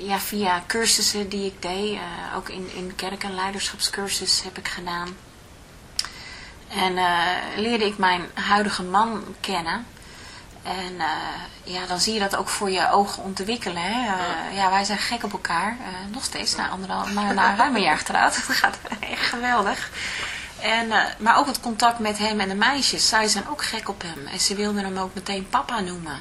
ja, via cursussen die ik deed, uh, ook in, in kerk- en leiderschapscursus heb ik gedaan. En leerde ik mijn huidige man kennen. En uh, ja, dan zie je dat ook voor je ogen ontwikkelen. Hè? Uh, ja, wij zijn gek op elkaar. Uh, nog steeds, na, anderhalf, na, na ruim een jaar getrouwd. Dat gaat echt geweldig. En, maar ook het contact met hem en de meisjes. Zij zijn ook gek op hem. En ze wilden hem ook meteen papa noemen.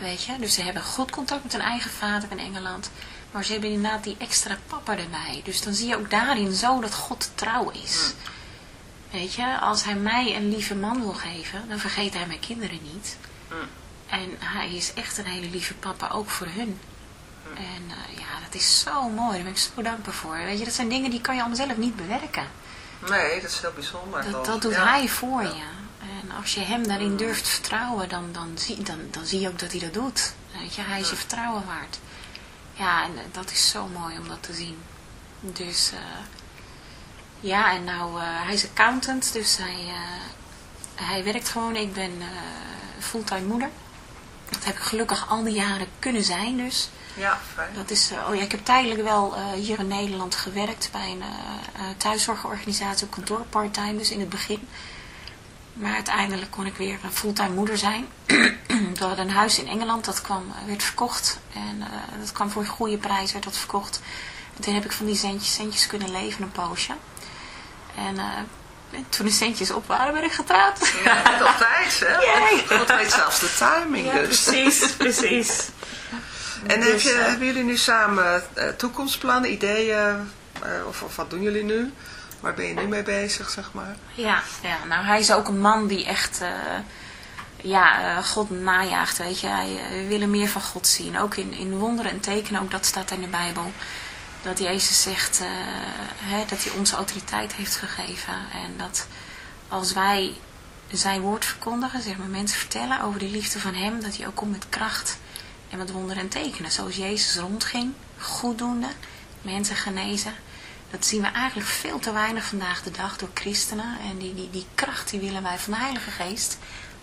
Weet je? Dus ze hebben goed contact met hun eigen vader in Engeland. Maar ze hebben inderdaad die extra papa erbij. Dus dan zie je ook daarin zo dat God trouw is. Weet je, als hij mij een lieve man wil geven, dan vergeet hij mijn kinderen niet. En hij is echt een hele lieve papa, ook voor hun. En uh, ja, dat is zo mooi. Daar ben ik zo dankbaar voor. Weet je, dat zijn dingen die kan je allemaal zelf niet bewerken. Nee, dat is heel bijzonder. Dat, dat doet ja. hij voor ja. je. En als je hem daarin durft te vertrouwen, dan, dan, zie, dan, dan zie je ook dat hij dat doet. Weet je, hij is je vertrouwen waard. Ja, en dat is zo mooi om dat te zien. Dus, uh, ja, en nou, uh, hij is accountant, dus hij, hij werkt gewoon. Ik ben fulltime moeder. Dat heb ik gelukkig al die jaren kunnen zijn dus. Ja, fijn. Dat is, uh, oh ja, ik heb tijdelijk wel uh, hier in Nederland gewerkt bij een uh, thuiszorgorganisatie op kantoor, parttime dus in het begin. Maar uiteindelijk kon ik weer een fulltime moeder zijn. We hadden een huis in Engeland, dat kwam, werd verkocht. En dat kwam voor een goede prijs, werd dat verkocht. En toen heb ik van die centjes, centjes kunnen leven een poosje. En toen de centjes op waren, ben ik getrouwd. Ja, altijd, hè? Yeah. God weet zelfs de timing, ja, dus. precies, precies. En dus, heb je, uh, hebben jullie nu samen uh, toekomstplannen, ideeën, uh, of, of wat doen jullie nu? Waar ben je nu mee bezig, zeg maar? Ja, ja nou hij is ook een man die echt ja, God najaagt, weet je. Hij wil meer van God zien, ook in, in wonderen en tekenen, ook dat staat in de Bijbel dat Jezus zegt uh, hè, dat hij onze autoriteit heeft gegeven. En dat als wij zijn woord verkondigen, zeg maar mensen vertellen over de liefde van hem, dat hij ook komt met kracht en met wonderen en tekenen. Zoals Jezus rondging, goeddoende, mensen genezen. Dat zien we eigenlijk veel te weinig vandaag de dag door christenen. En die, die, die kracht die willen wij van de Heilige Geest.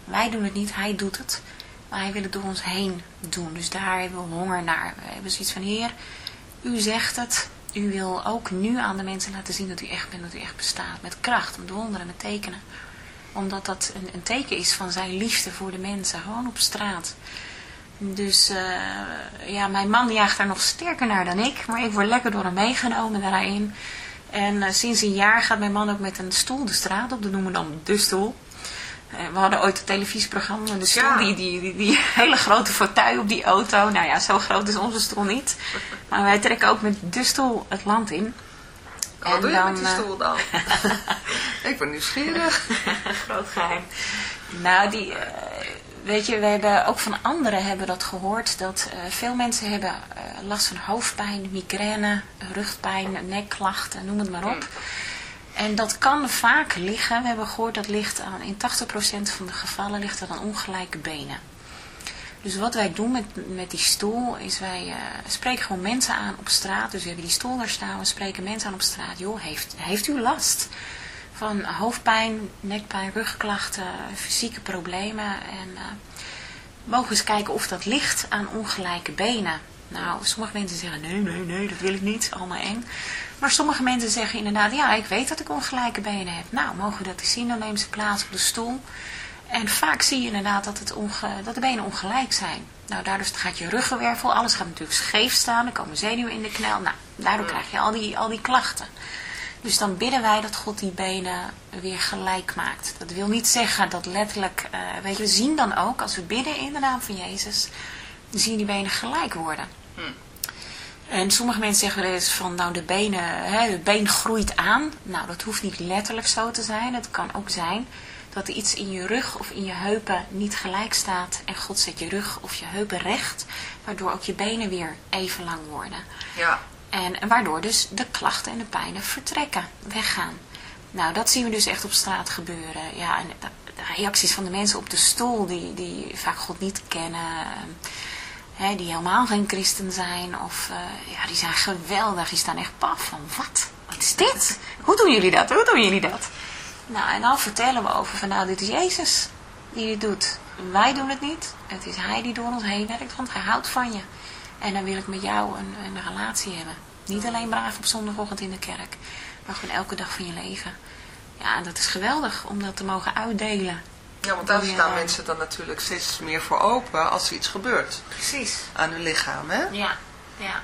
Wij doen het niet, hij doet het. Maar hij wil het door ons heen doen. Dus daar hebben we honger naar. We hebben zoiets van, Heer, u zegt het. U wil ook nu aan de mensen laten zien dat u echt bent, dat u echt bestaat. Met kracht, met wonderen, met tekenen. Omdat dat een, een teken is van zijn liefde voor de mensen. Gewoon op straat. Dus uh, ja, mijn man jaagt daar nog sterker naar dan ik. Maar ik word lekker door hem meegenomen daarin. En uh, sinds een jaar gaat mijn man ook met een stoel de straat op. Dat noemen we dan de stoel. We hadden ooit een televisieprogramma en de stoel, ja. die, die, die, die, hele grote fauteuil op die auto. Nou ja, zo groot is onze stoel niet. Maar wij trekken ook met de stoel het land in. Wat doe je dan, met die stoel dan? ik ben nieuwsgierig. Groot geheim. Nou, die, uh, weet je, we hebben ook van anderen hebben dat gehoord. Dat uh, veel mensen hebben uh, last van hoofdpijn, migraine, rugpijn, nekklachten, noem het maar op. En dat kan vaak liggen, we hebben gehoord dat ligt aan, in 80% van de gevallen ligt dat aan ongelijke benen. Dus wat wij doen met, met die stoel is wij uh, spreken gewoon mensen aan op straat. Dus we hebben die stoel daar staan, we spreken mensen aan op straat. Joh, heeft, heeft u last van hoofdpijn, nekpijn, rugklachten, fysieke problemen. En uh, mogen eens kijken of dat ligt aan ongelijke benen. Nou, sommige mensen zeggen, nee, nee, nee, dat wil ik niet, allemaal eng. Maar sommige mensen zeggen inderdaad, ja, ik weet dat ik ongelijke benen heb. Nou, mogen we dat eens zien, dan neem ze plaats op de stoel. En vaak zie je inderdaad dat, het onge, dat de benen ongelijk zijn. Nou, daardoor gaat je ruggenwervel, alles gaat natuurlijk scheef staan. Er komen zenuwen in de knel. Nou, daardoor krijg je al die, al die klachten. Dus dan bidden wij dat God die benen weer gelijk maakt. Dat wil niet zeggen dat letterlijk, uh, weet je, we zien dan ook, als we bidden in de naam van Jezus, dan zien die benen gelijk worden. Hm. En sommige mensen zeggen wel eens van, nou de benen, hè, het been groeit aan. Nou, dat hoeft niet letterlijk zo te zijn. Het kan ook zijn dat er iets in je rug of in je heupen niet gelijk staat. En God zet je rug of je heupen recht, waardoor ook je benen weer even lang worden. Ja. En, en waardoor dus de klachten en de pijnen vertrekken, weggaan. Nou, dat zien we dus echt op straat gebeuren. Ja, en de, reacties van de mensen op de stoel die, die vaak God niet kennen... Hè, die helemaal geen christen zijn. Of uh, ja, die zijn geweldig. Die staan echt paf van wat? Wat is dit? Hoe doen jullie dat? Hoe doen jullie dat? Nou, en dan vertellen we over van nou, dit is Jezus die dit doet. Wij doen het niet. Het is Hij die door ons heen werkt, want Hij houdt van je. En dan wil ik met jou een, een relatie hebben. Niet alleen braaf op zondagochtend in de kerk, maar gewoon elke dag van je leven. Ja, en dat is geweldig om dat te mogen uitdelen. Ja, want daar staan mensen dan natuurlijk steeds meer voor open als er iets gebeurt. Precies. Aan hun lichaam, hè? Ja, ja.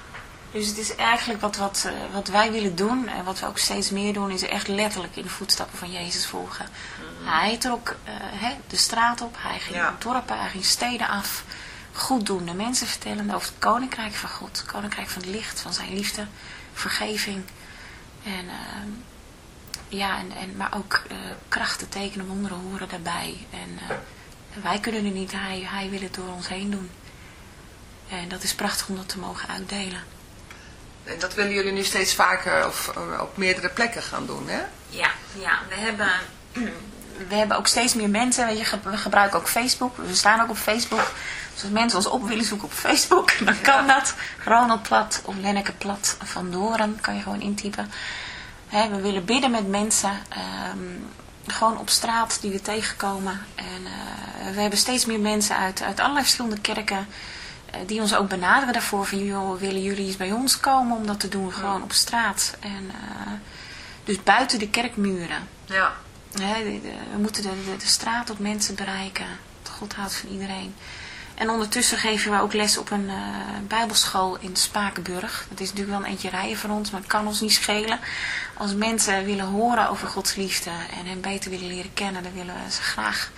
Dus het is eigenlijk wat, wat, uh, wat wij willen doen en wat we ook steeds meer doen, is echt letterlijk in de voetstappen van Jezus volgen. Mm -hmm. Hij trok uh, hè, de straat op, hij ging ja. dorpen, hij ging steden af. Goed doen, de mensen vertellen over het koninkrijk van God, het koninkrijk van het licht, van zijn liefde, vergeving. En, uh, ja, en, en, maar ook krachten, tekenen, wonderen horen daarbij. En wij kunnen er niet, hij, hij wil het door ons heen doen. En dat is prachtig om dat te mogen uitdelen. En dat willen jullie nu steeds vaker of op meerdere plekken gaan doen, hè? Ja, ja. We hebben, we hebben ook steeds meer mensen. We gebruiken ook Facebook. We staan ook op Facebook. Dus als mensen ons op willen zoeken op Facebook, dan kan ja. dat. Ronald Plat of Lenneke Plat van Doren kan je gewoon intypen. We willen bidden met mensen. Um, gewoon op straat die we tegenkomen. En uh, we hebben steeds meer mensen uit, uit allerlei verschillende kerken die ons ook benaderen daarvoor van, joh, willen jullie eens bij ons komen om dat te doen, gewoon op straat. En, uh, dus buiten de kerkmuren. Ja. He, de, de, we moeten de, de, straat op mensen bereiken. God houdt van iedereen. En ondertussen geven we ook les op een uh, bijbelschool in Spakenburg. Dat is natuurlijk wel een eentje rijden voor ons, maar het kan ons niet schelen. Als mensen willen horen over Gods liefde en hem beter willen leren kennen, dan willen we ze graag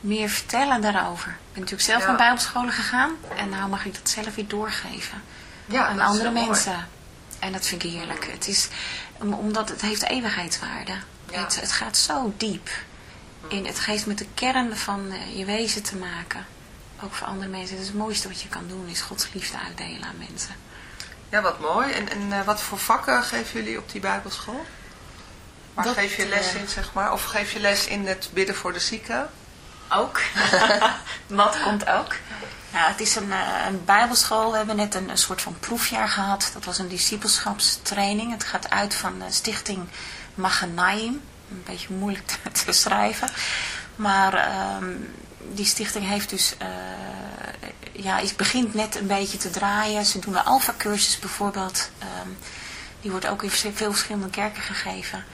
meer vertellen daarover. Ik ben natuurlijk zelf ja. naar bijbelscholen gegaan. En nou mag ik dat zelf weer doorgeven. Ja, aan andere mensen. Mooi. En dat vind ik heerlijk. Het is, omdat het heeft eeuwigheidswaarde. Ja. Het, het, gaat zo diep. In, het geeft met de kern van uh, je wezen te maken. Ook voor andere mensen. Het, is het mooiste wat je kan doen is Gods liefde uitdelen aan mensen. Ja, wat mooi. En, en uh, wat voor vakken geven jullie op die bijbelschool? Waar dat, geef je les uh, in, zeg maar? Of geef je les in het bidden voor de zieken? ook. Wat komt ook. Nou, het is een, een bijbelschool. We hebben net een, een, soort van proefjaar gehad. Dat was een discipelschapstraining. Het gaat uit van de stichting Maganaim. Een beetje moeilijk te, te beschrijven. Maar um, die stichting heeft dus... Uh, ja, is, begint net een beetje te draaien. Ze doen een alfa-cursus bijvoorbeeld. Um, die wordt ook in veel verschillende kerken gegeven.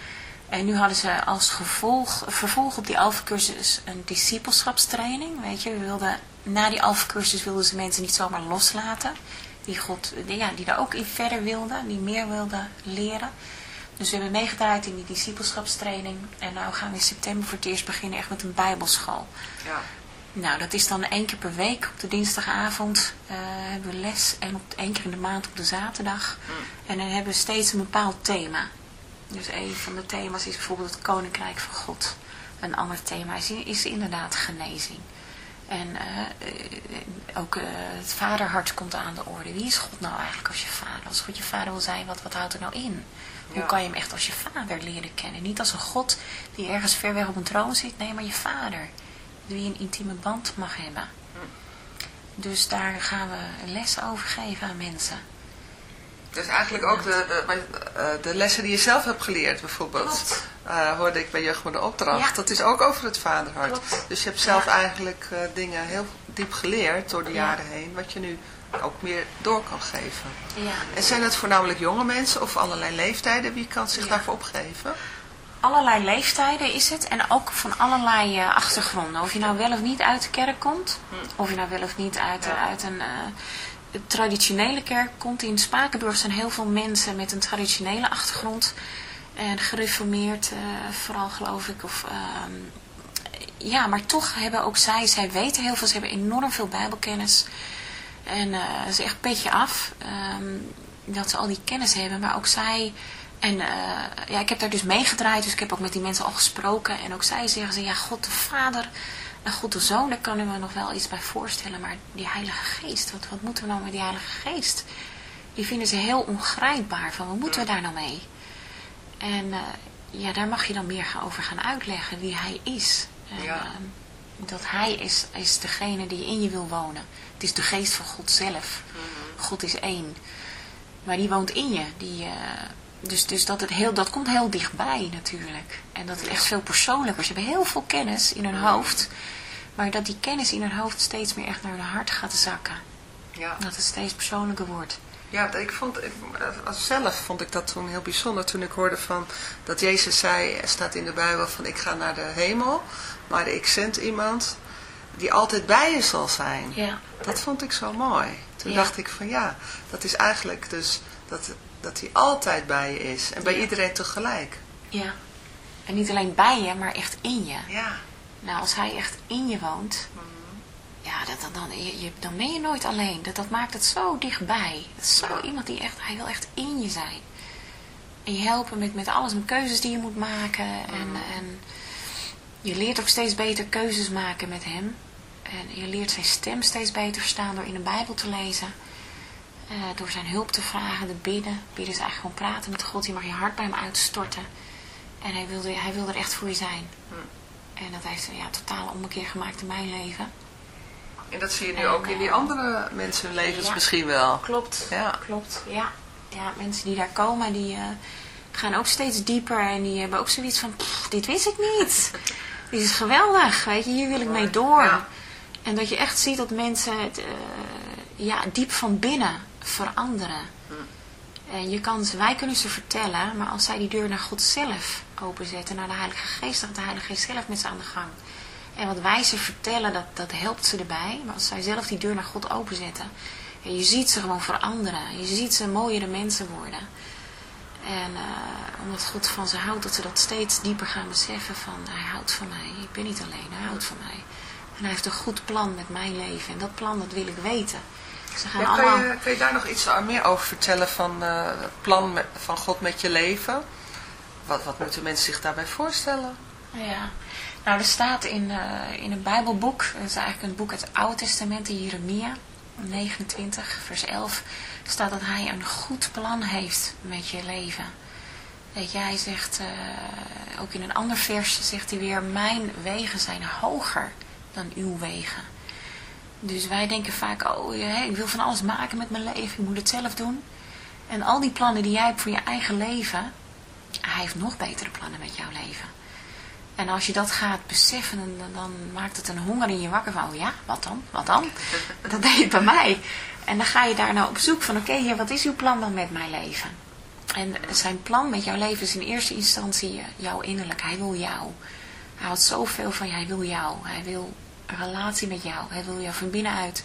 En nu hadden ze als gevolg, vervolg op die alfacursus een discipelschapstraining. Weet je, we wilden, na die alfacursus wilden ze mensen niet zomaar loslaten. Die, God, ja, die daar ook in verder wilden, die meer wilden leren. Dus we hebben meegedraaid in die discipelschapstraining. En nu gaan we in september voor het eerst beginnen echt met een bijbelschool. Ja. Nou, dat is dan één keer per week op de dinsdagavond uh, hebben we les. En op één keer in de maand op de zaterdag. Mm. En dan hebben we steeds een bepaald thema. Dus een van de thema's is bijvoorbeeld het Koninkrijk van God. Een ander thema is, is inderdaad genezing. En uh, ook uh, het vaderhart komt aan de orde. Wie is God nou eigenlijk als je vader? Als God je vader wil zijn, wat, wat houdt er nou in? Hoe kan je hem echt als je vader leren kennen? Niet als een God die ergens ver weg op een troon zit. Nee, maar je vader. Wie een intieme band mag hebben. Dus daar gaan we les over geven aan mensen. Dus eigenlijk ook de, de, eh, de, lessen die je zelf hebt geleerd bijvoorbeeld. Uh, hoorde ik bij Jeugd de Opdracht. Dat is ook over het vaderhart. Dus je hebt zelf eigenlijk uh, dingen heel diep geleerd door de jaren heen. Wat je nu ook meer door kan geven. Ja. En zijn het voornamelijk jonge mensen of allerlei leeftijden? Wie kan zich daarvoor opgeven? Allerlei leeftijden is het en ook van allerlei uh, achtergronden. Of je nou wel of niet uit de kerk komt. Hm. Of je nou wel of niet uit, uit een traditionele kerk komt. In Spakenburg zijn heel veel mensen met een traditionele achtergrond. En gereformeerd, uh, vooral geloof ik. Of, uh, ja, maar toch hebben ook zij, zij weten heel veel. Ze hebben enorm veel bijbelkennis. En ze is echt petje af um, dat ze al die kennis hebben. Maar ook zij... En uh, ja, ik heb daar dus meegedraaid, dus ik heb ook met die mensen al gesproken. En ook zij zeggen ze, ja, God de Vader een God de Zoon, daar kan ik me nog wel iets bij voorstellen. Maar die Heilige Geest, wat, wat moeten we nou met die Heilige Geest? Die vinden ze heel ongrijpbaar. Van, wat moeten we daar nou mee? En uh, ja, daar mag je dan meer over gaan uitleggen wie Hij is. En, ja. uh, dat Hij is, is degene die in je wil wonen. Het is de geest van God zelf. Mm -hmm. God is één. Maar die woont in je. Die, dus dus dat, het heel, dat komt heel dichtbij natuurlijk. En dat het echt veel persoonlijker is. Ze hebben heel veel kennis in hun hoofd. Maar dat die kennis in hun hoofd steeds meer echt naar hun hart gaat zakken. Ja. Dat het steeds persoonlijker wordt. Ja, ik vond, zelf vond ik dat toen heel bijzonder toen ik hoorde van dat Jezus zei, er staat in de Bijbel van ik ga naar de hemel, maar ik zend iemand die altijd bij je zal zijn. Ja. Dat vond ik zo mooi. Toen dacht ik van ja, dat is eigenlijk dus dat, dat hij altijd bij je is en bij iedereen tegelijk. Ja, en niet alleen bij je, maar echt in je. Ja. Nou, als hij echt in je woont, ja, dat, dan, je, dan ben je nooit alleen. Dat, dat maakt het zo dichtbij. Dat is zo iemand die echt, hij wil echt in je zijn. En je helpen met, met alles, met keuzes die je moet maken. En, en je leert ook steeds beter keuzes maken met hem. En je leert zijn stem steeds beter verstaan door in de Bijbel te lezen. Uh, door zijn hulp te vragen, te bidden. Bidden is eigenlijk gewoon praten met God. Je mag je hart bij hem uitstorten. En hij wil, hij wil er echt voor je zijn. En dat heeft een ja, totale ommekeer gemaakt in mijn leven. En dat zie je nu ook in die andere mensen hun levens misschien wel. Klopt, ja. klopt. Ja. ja, mensen die daar komen, die uh, gaan ook steeds dieper. En die hebben ook zoiets van, dit wist ik niet. dit is geweldig, weet je, hier wil ik mee door. Ja. En dat je echt ziet dat mensen het, uh, ja, diep van binnen veranderen. En je kan, wij kunnen ze vertellen, maar als zij die deur naar God zelf openzetten, naar de Heilige Geest, dan gaat de Heilige Geest zelf met ze aan de gang. En wat wij ze vertellen, dat, dat helpt ze erbij. Maar als zij zelf die deur naar God openzetten, en je ziet ze gewoon veranderen. Je ziet ze mooiere mensen worden. En uh, omdat God van ze houdt, dat ze dat steeds dieper gaan beseffen van, hij houdt van mij. Ik ben niet alleen, hij houdt van mij. En hij heeft een goed plan met mijn leven. En dat plan, dat wil ik weten. Ze gaan ja, allemaal... kan, je, kan je daar nog iets meer over vertellen van uh, het plan met, van God met je leven? Wat, wat moeten mensen zich daarbij voorstellen? Ja, nou er staat in, uh, in een bijbelboek, dat is eigenlijk een boek uit het Oude Testament, in Jeremia 29 vers 11, staat dat hij een goed plan heeft met je leven. Weet je, hij zegt, uh, ook in een ander vers zegt hij weer, mijn wegen zijn hoger dan uw wegen. Dus wij denken vaak, oh ik wil van alles maken met mijn leven, ik moet het zelf doen. En al die plannen die jij hebt voor je eigen leven, hij heeft nog betere plannen met jouw leven. En als je dat gaat beseffen, dan, maakt het een honger in je wakker van, oh ja, wat dan, wat dan? Dat deed het bij mij. En dan ga je daar nou op zoek van, oké, okay, wat is uw plan dan met mijn leven? En zijn plan met jouw leven is in eerste instantie jouw innerlijk. Hij wil jou. Hij houdt zoveel van je, hij wil jou. Hij wil relatie met jou. Hij wil jou van binnenuit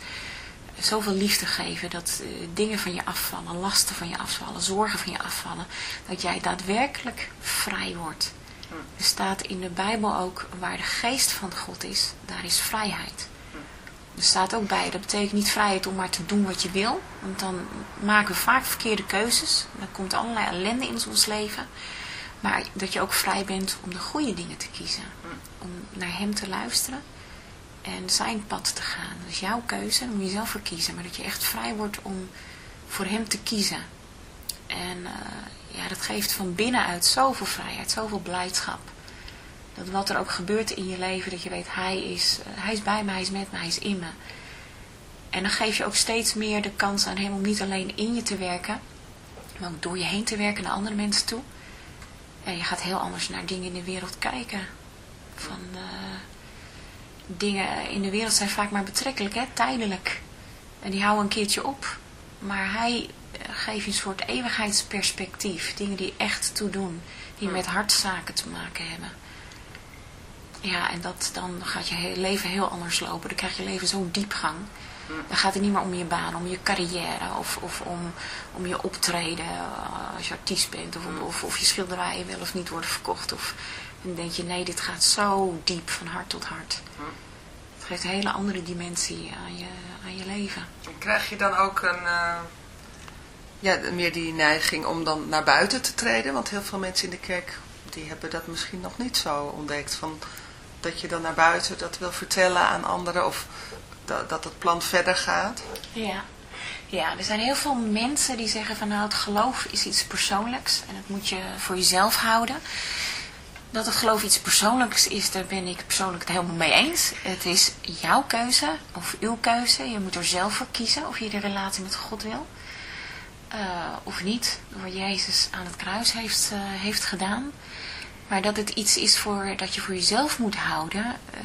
zoveel liefde geven dat uh, dingen van je afvallen, lasten van je afvallen, zorgen van je afvallen. Dat jij daadwerkelijk vrij wordt. Hm. Er staat in de Bijbel ook, waar de geest van God is, daar is vrijheid. Hm. Er staat ook bij, dat betekent niet vrijheid om maar te doen wat je wil. Want dan maken we vaak verkeerde keuzes. Dan komt allerlei ellende in ons leven. Maar dat je ook vrij bent om de goede dingen te kiezen. Hm. Om naar hem te luisteren en zijn pad te gaan. Dus jouw keuze, dan moet je zelf voor kiezen. Maar dat je echt vrij wordt om voor hem te kiezen. En uh, ja, dat geeft van binnenuit zoveel vrijheid, zoveel blijdschap. Dat wat er ook gebeurt in je leven, dat je weet, hij is, uh, hij is bij me, hij is met me, hij is in me. En dan geef je ook steeds meer de kans aan hem om niet alleen in je te werken, Maar ook door je heen te werken naar andere mensen toe. En je gaat heel anders naar dingen in de wereld kijken. Van, uh, dingen in de wereld zijn vaak maar betrekkelijk, hè, tijdelijk. En die houden een keertje op. Maar hij uh, geeft een soort eeuwigheidsperspectief. Dingen die echt toe doen. Die met hartzaken te maken hebben. Ja, en dat, dan gaat je leven heel anders lopen. Dan krijg je leven zo'n diepgang. Dan gaat het niet meer om je baan, om je carrière of, of om, om je optreden uh, als je artiest bent. Of, of, of je schilderijen wel of niet worden verkocht. Of, dan denk je, nee, dit gaat zo diep van hart tot hart. Het geeft een hele andere dimensie aan je, aan je leven. En krijg je dan ook een, uh, ja, meer die neiging om dan naar buiten te treden? Want heel veel mensen in de kerk, die hebben dat misschien nog niet zo ontdekt. Van, dat je dan naar buiten dat wil vertellen aan anderen of dat, dat het plan verder gaat? Ja. ja, er zijn heel veel mensen die zeggen van nou het geloof is iets persoonlijks en dat moet je voor jezelf houden. Dat het geloof iets persoonlijks is, daar ben ik persoonlijk het helemaal mee eens. Het is jouw keuze of uw keuze. Je moet er zelf voor kiezen of je de relatie met God wil. Uh, of niet, wat Jezus aan het kruis heeft, uh, heeft gedaan. Maar dat het iets is voor, dat je voor jezelf moet houden, uh,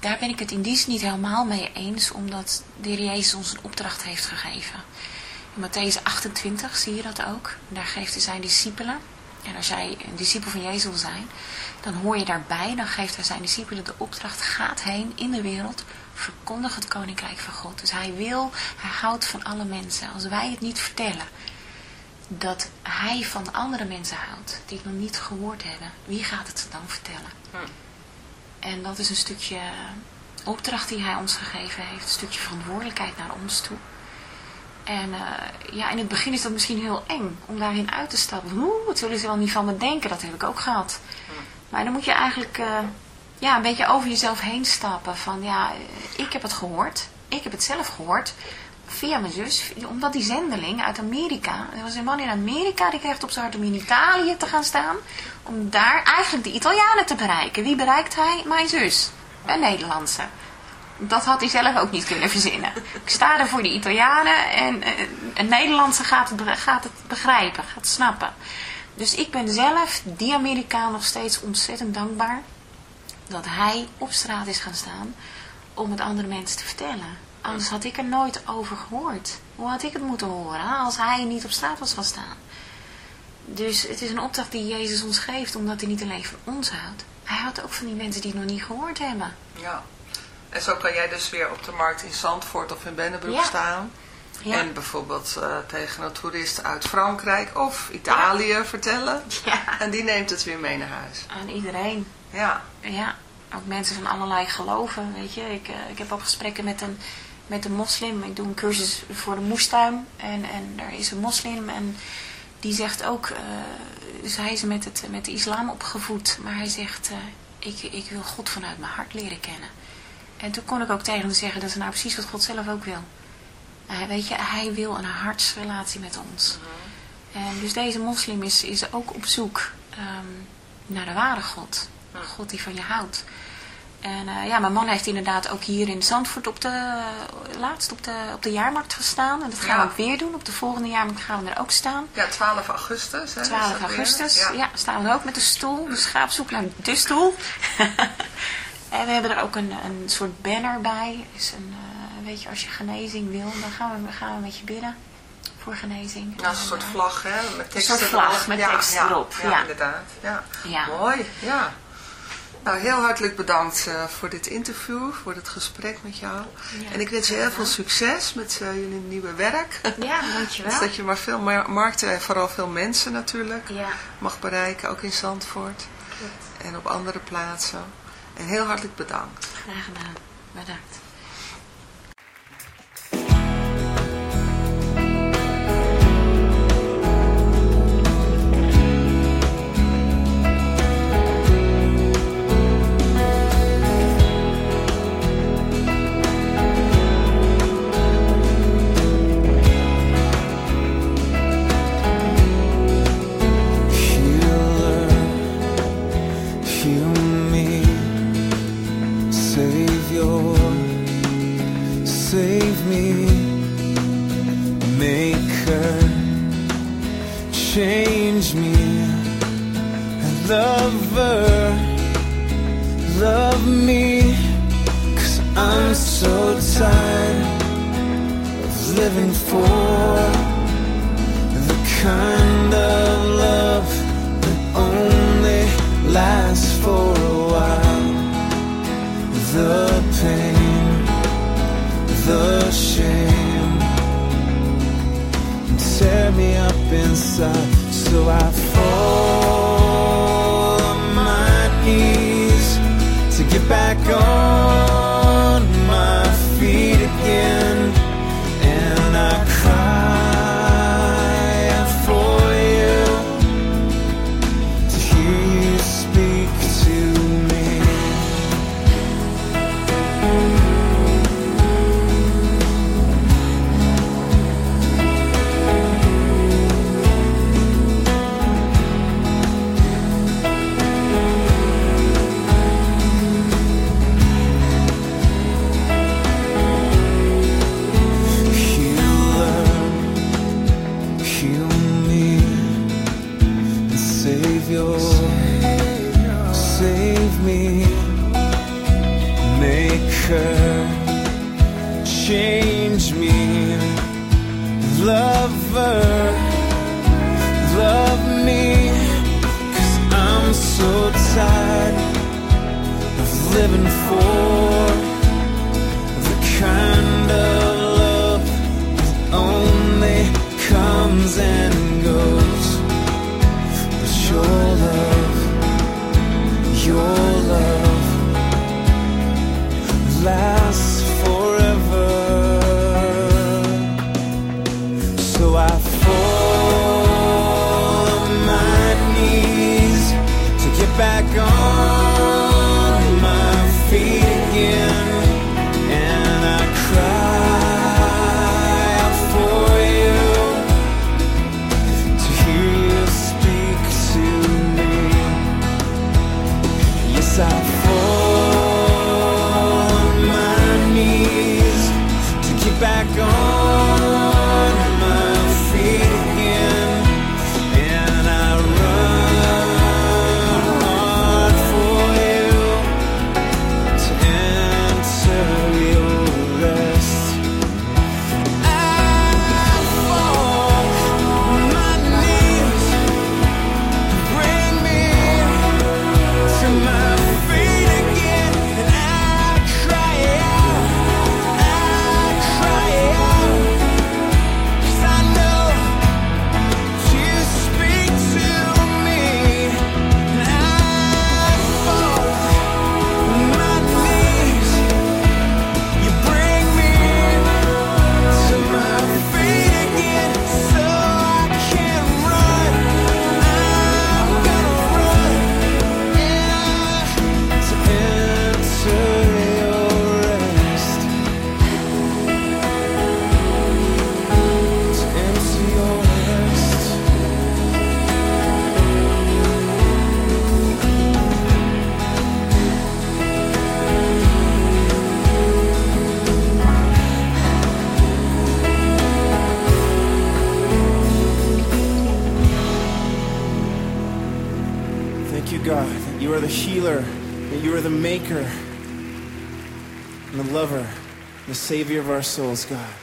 daar ben ik het in die zin niet helemaal mee eens, omdat de Heer Jezus ons een opdracht heeft gegeven. In Matthäus 28 zie je dat ook. Daar geeft hij zijn discipelen, en als jij een discipel van Jezus wil zijn, dan hoor je daarbij, dan geeft hij zijn discipelen de opdracht, gaat heen in de wereld, verkondig het koninkrijk van God. Dus hij wil, hij houdt van alle mensen. Als wij het niet vertellen, dat hij van andere mensen houdt, die het nog niet gehoord hebben, wie gaat het dan vertellen? Hm. En dat is een stukje opdracht die hij ons gegeven heeft. Een stukje verantwoordelijkheid naar ons toe. En uh, ja, in het begin is dat misschien heel eng om daarin uit te stappen. Oeh, wat zullen ze wel niet van me denken? Dat heb ik ook gehad. Maar dan moet je eigenlijk uh, ja, een beetje over jezelf heen stappen. Van ja, ik heb het gehoord. Ik heb het zelf gehoord. Via mijn zus. Omdat die zendeling uit Amerika. Er was een man in Amerika die kreeg op zijn hart om in Italië te gaan staan om daar eigenlijk de Italianen te bereiken. Wie bereikt hij? Mijn zus. Een Nederlandse. Dat had hij zelf ook niet kunnen verzinnen. Ik sta er voor de Italianen en uh, een Nederlandse gaat het, gaat het begrijpen, gaat het snappen. Dus ik ben zelf die Amerikaan nog steeds ontzettend dankbaar dat hij op straat is gaan staan om het andere mensen te vertellen. Anders had ik er nooit over gehoord. Hoe had ik het moeten horen als hij niet op straat was gaan staan? Dus het is een opdracht die Jezus ons geeft, omdat hij niet alleen van ons houdt. Hij houdt ook van die mensen die het nog niet gehoord hebben. Ja. En zo kan jij dus weer op de markt in Zandvoort of in Bennebroek ja. staan. Ja. En bijvoorbeeld uh, tegen een toerist uit Frankrijk of Italië ja. vertellen. En die neemt het weer mee naar huis. Aan iedereen. Ja. Ja, ook mensen van allerlei geloven, weet je. Ik, uh, ik heb ook gesprekken met een, met een moslim. Ik doe een cursus voor de moestuin. En, en er is een moslim en die zegt ook, uh, dus hij is met, het, met de islam opgevoed, maar hij zegt, ik, ik wil God vanuit mijn hart leren kennen. En toen kon ik ook tegen hem zeggen, dat is nou precies wat God zelf ook wil. Uh, weet je, hij wil een hartsrelatie met ons. -hmm. En dus deze moslim is, is ook op zoek um, naar de ware God. Een God die van je houdt. En uh, ja, mijn man heeft inderdaad ook hier in Zandvoort op de, laatst op de, op de jaarmarkt gestaan. En dat gaan ja. we ook weer doen. Op de volgende jaarmarkt gaan we er ook staan. Ja, 12 augustus. Hè, 12 augustus, ja. ja. staan we er ook met de stoel. Dus ga op zoek naar de stoel. en we hebben er ook een, een soort banner bij. Dus een, uh, weet je, als je genezing wil, dan gaan we, gaan we met je bidden. Voor genezing. Ja, een soort vlag, hè? Met tekst een soort vlag met ja, tekst erop. Ja, ja, inderdaad. Ja. Mooi, ja. Nou, heel hartelijk bedankt uh, voor dit interview, voor dit gesprek met jou. En ik wens je heel veel succes met uh, jullie nieuwe werk. Ja, dankjewel. dus dat je maar veel markten en vooral veel mensen natuurlijk ja. mag bereiken, ook in Zandvoort. En op andere plaatsen. Heel hartelijk bedankt. Graag gedaan. Bedankt. change me. Lover, love me. Cause I'm so tired of living for the kind of love that only lasts for a while. The inside. So I fall on my knees to get back on. our souls, God.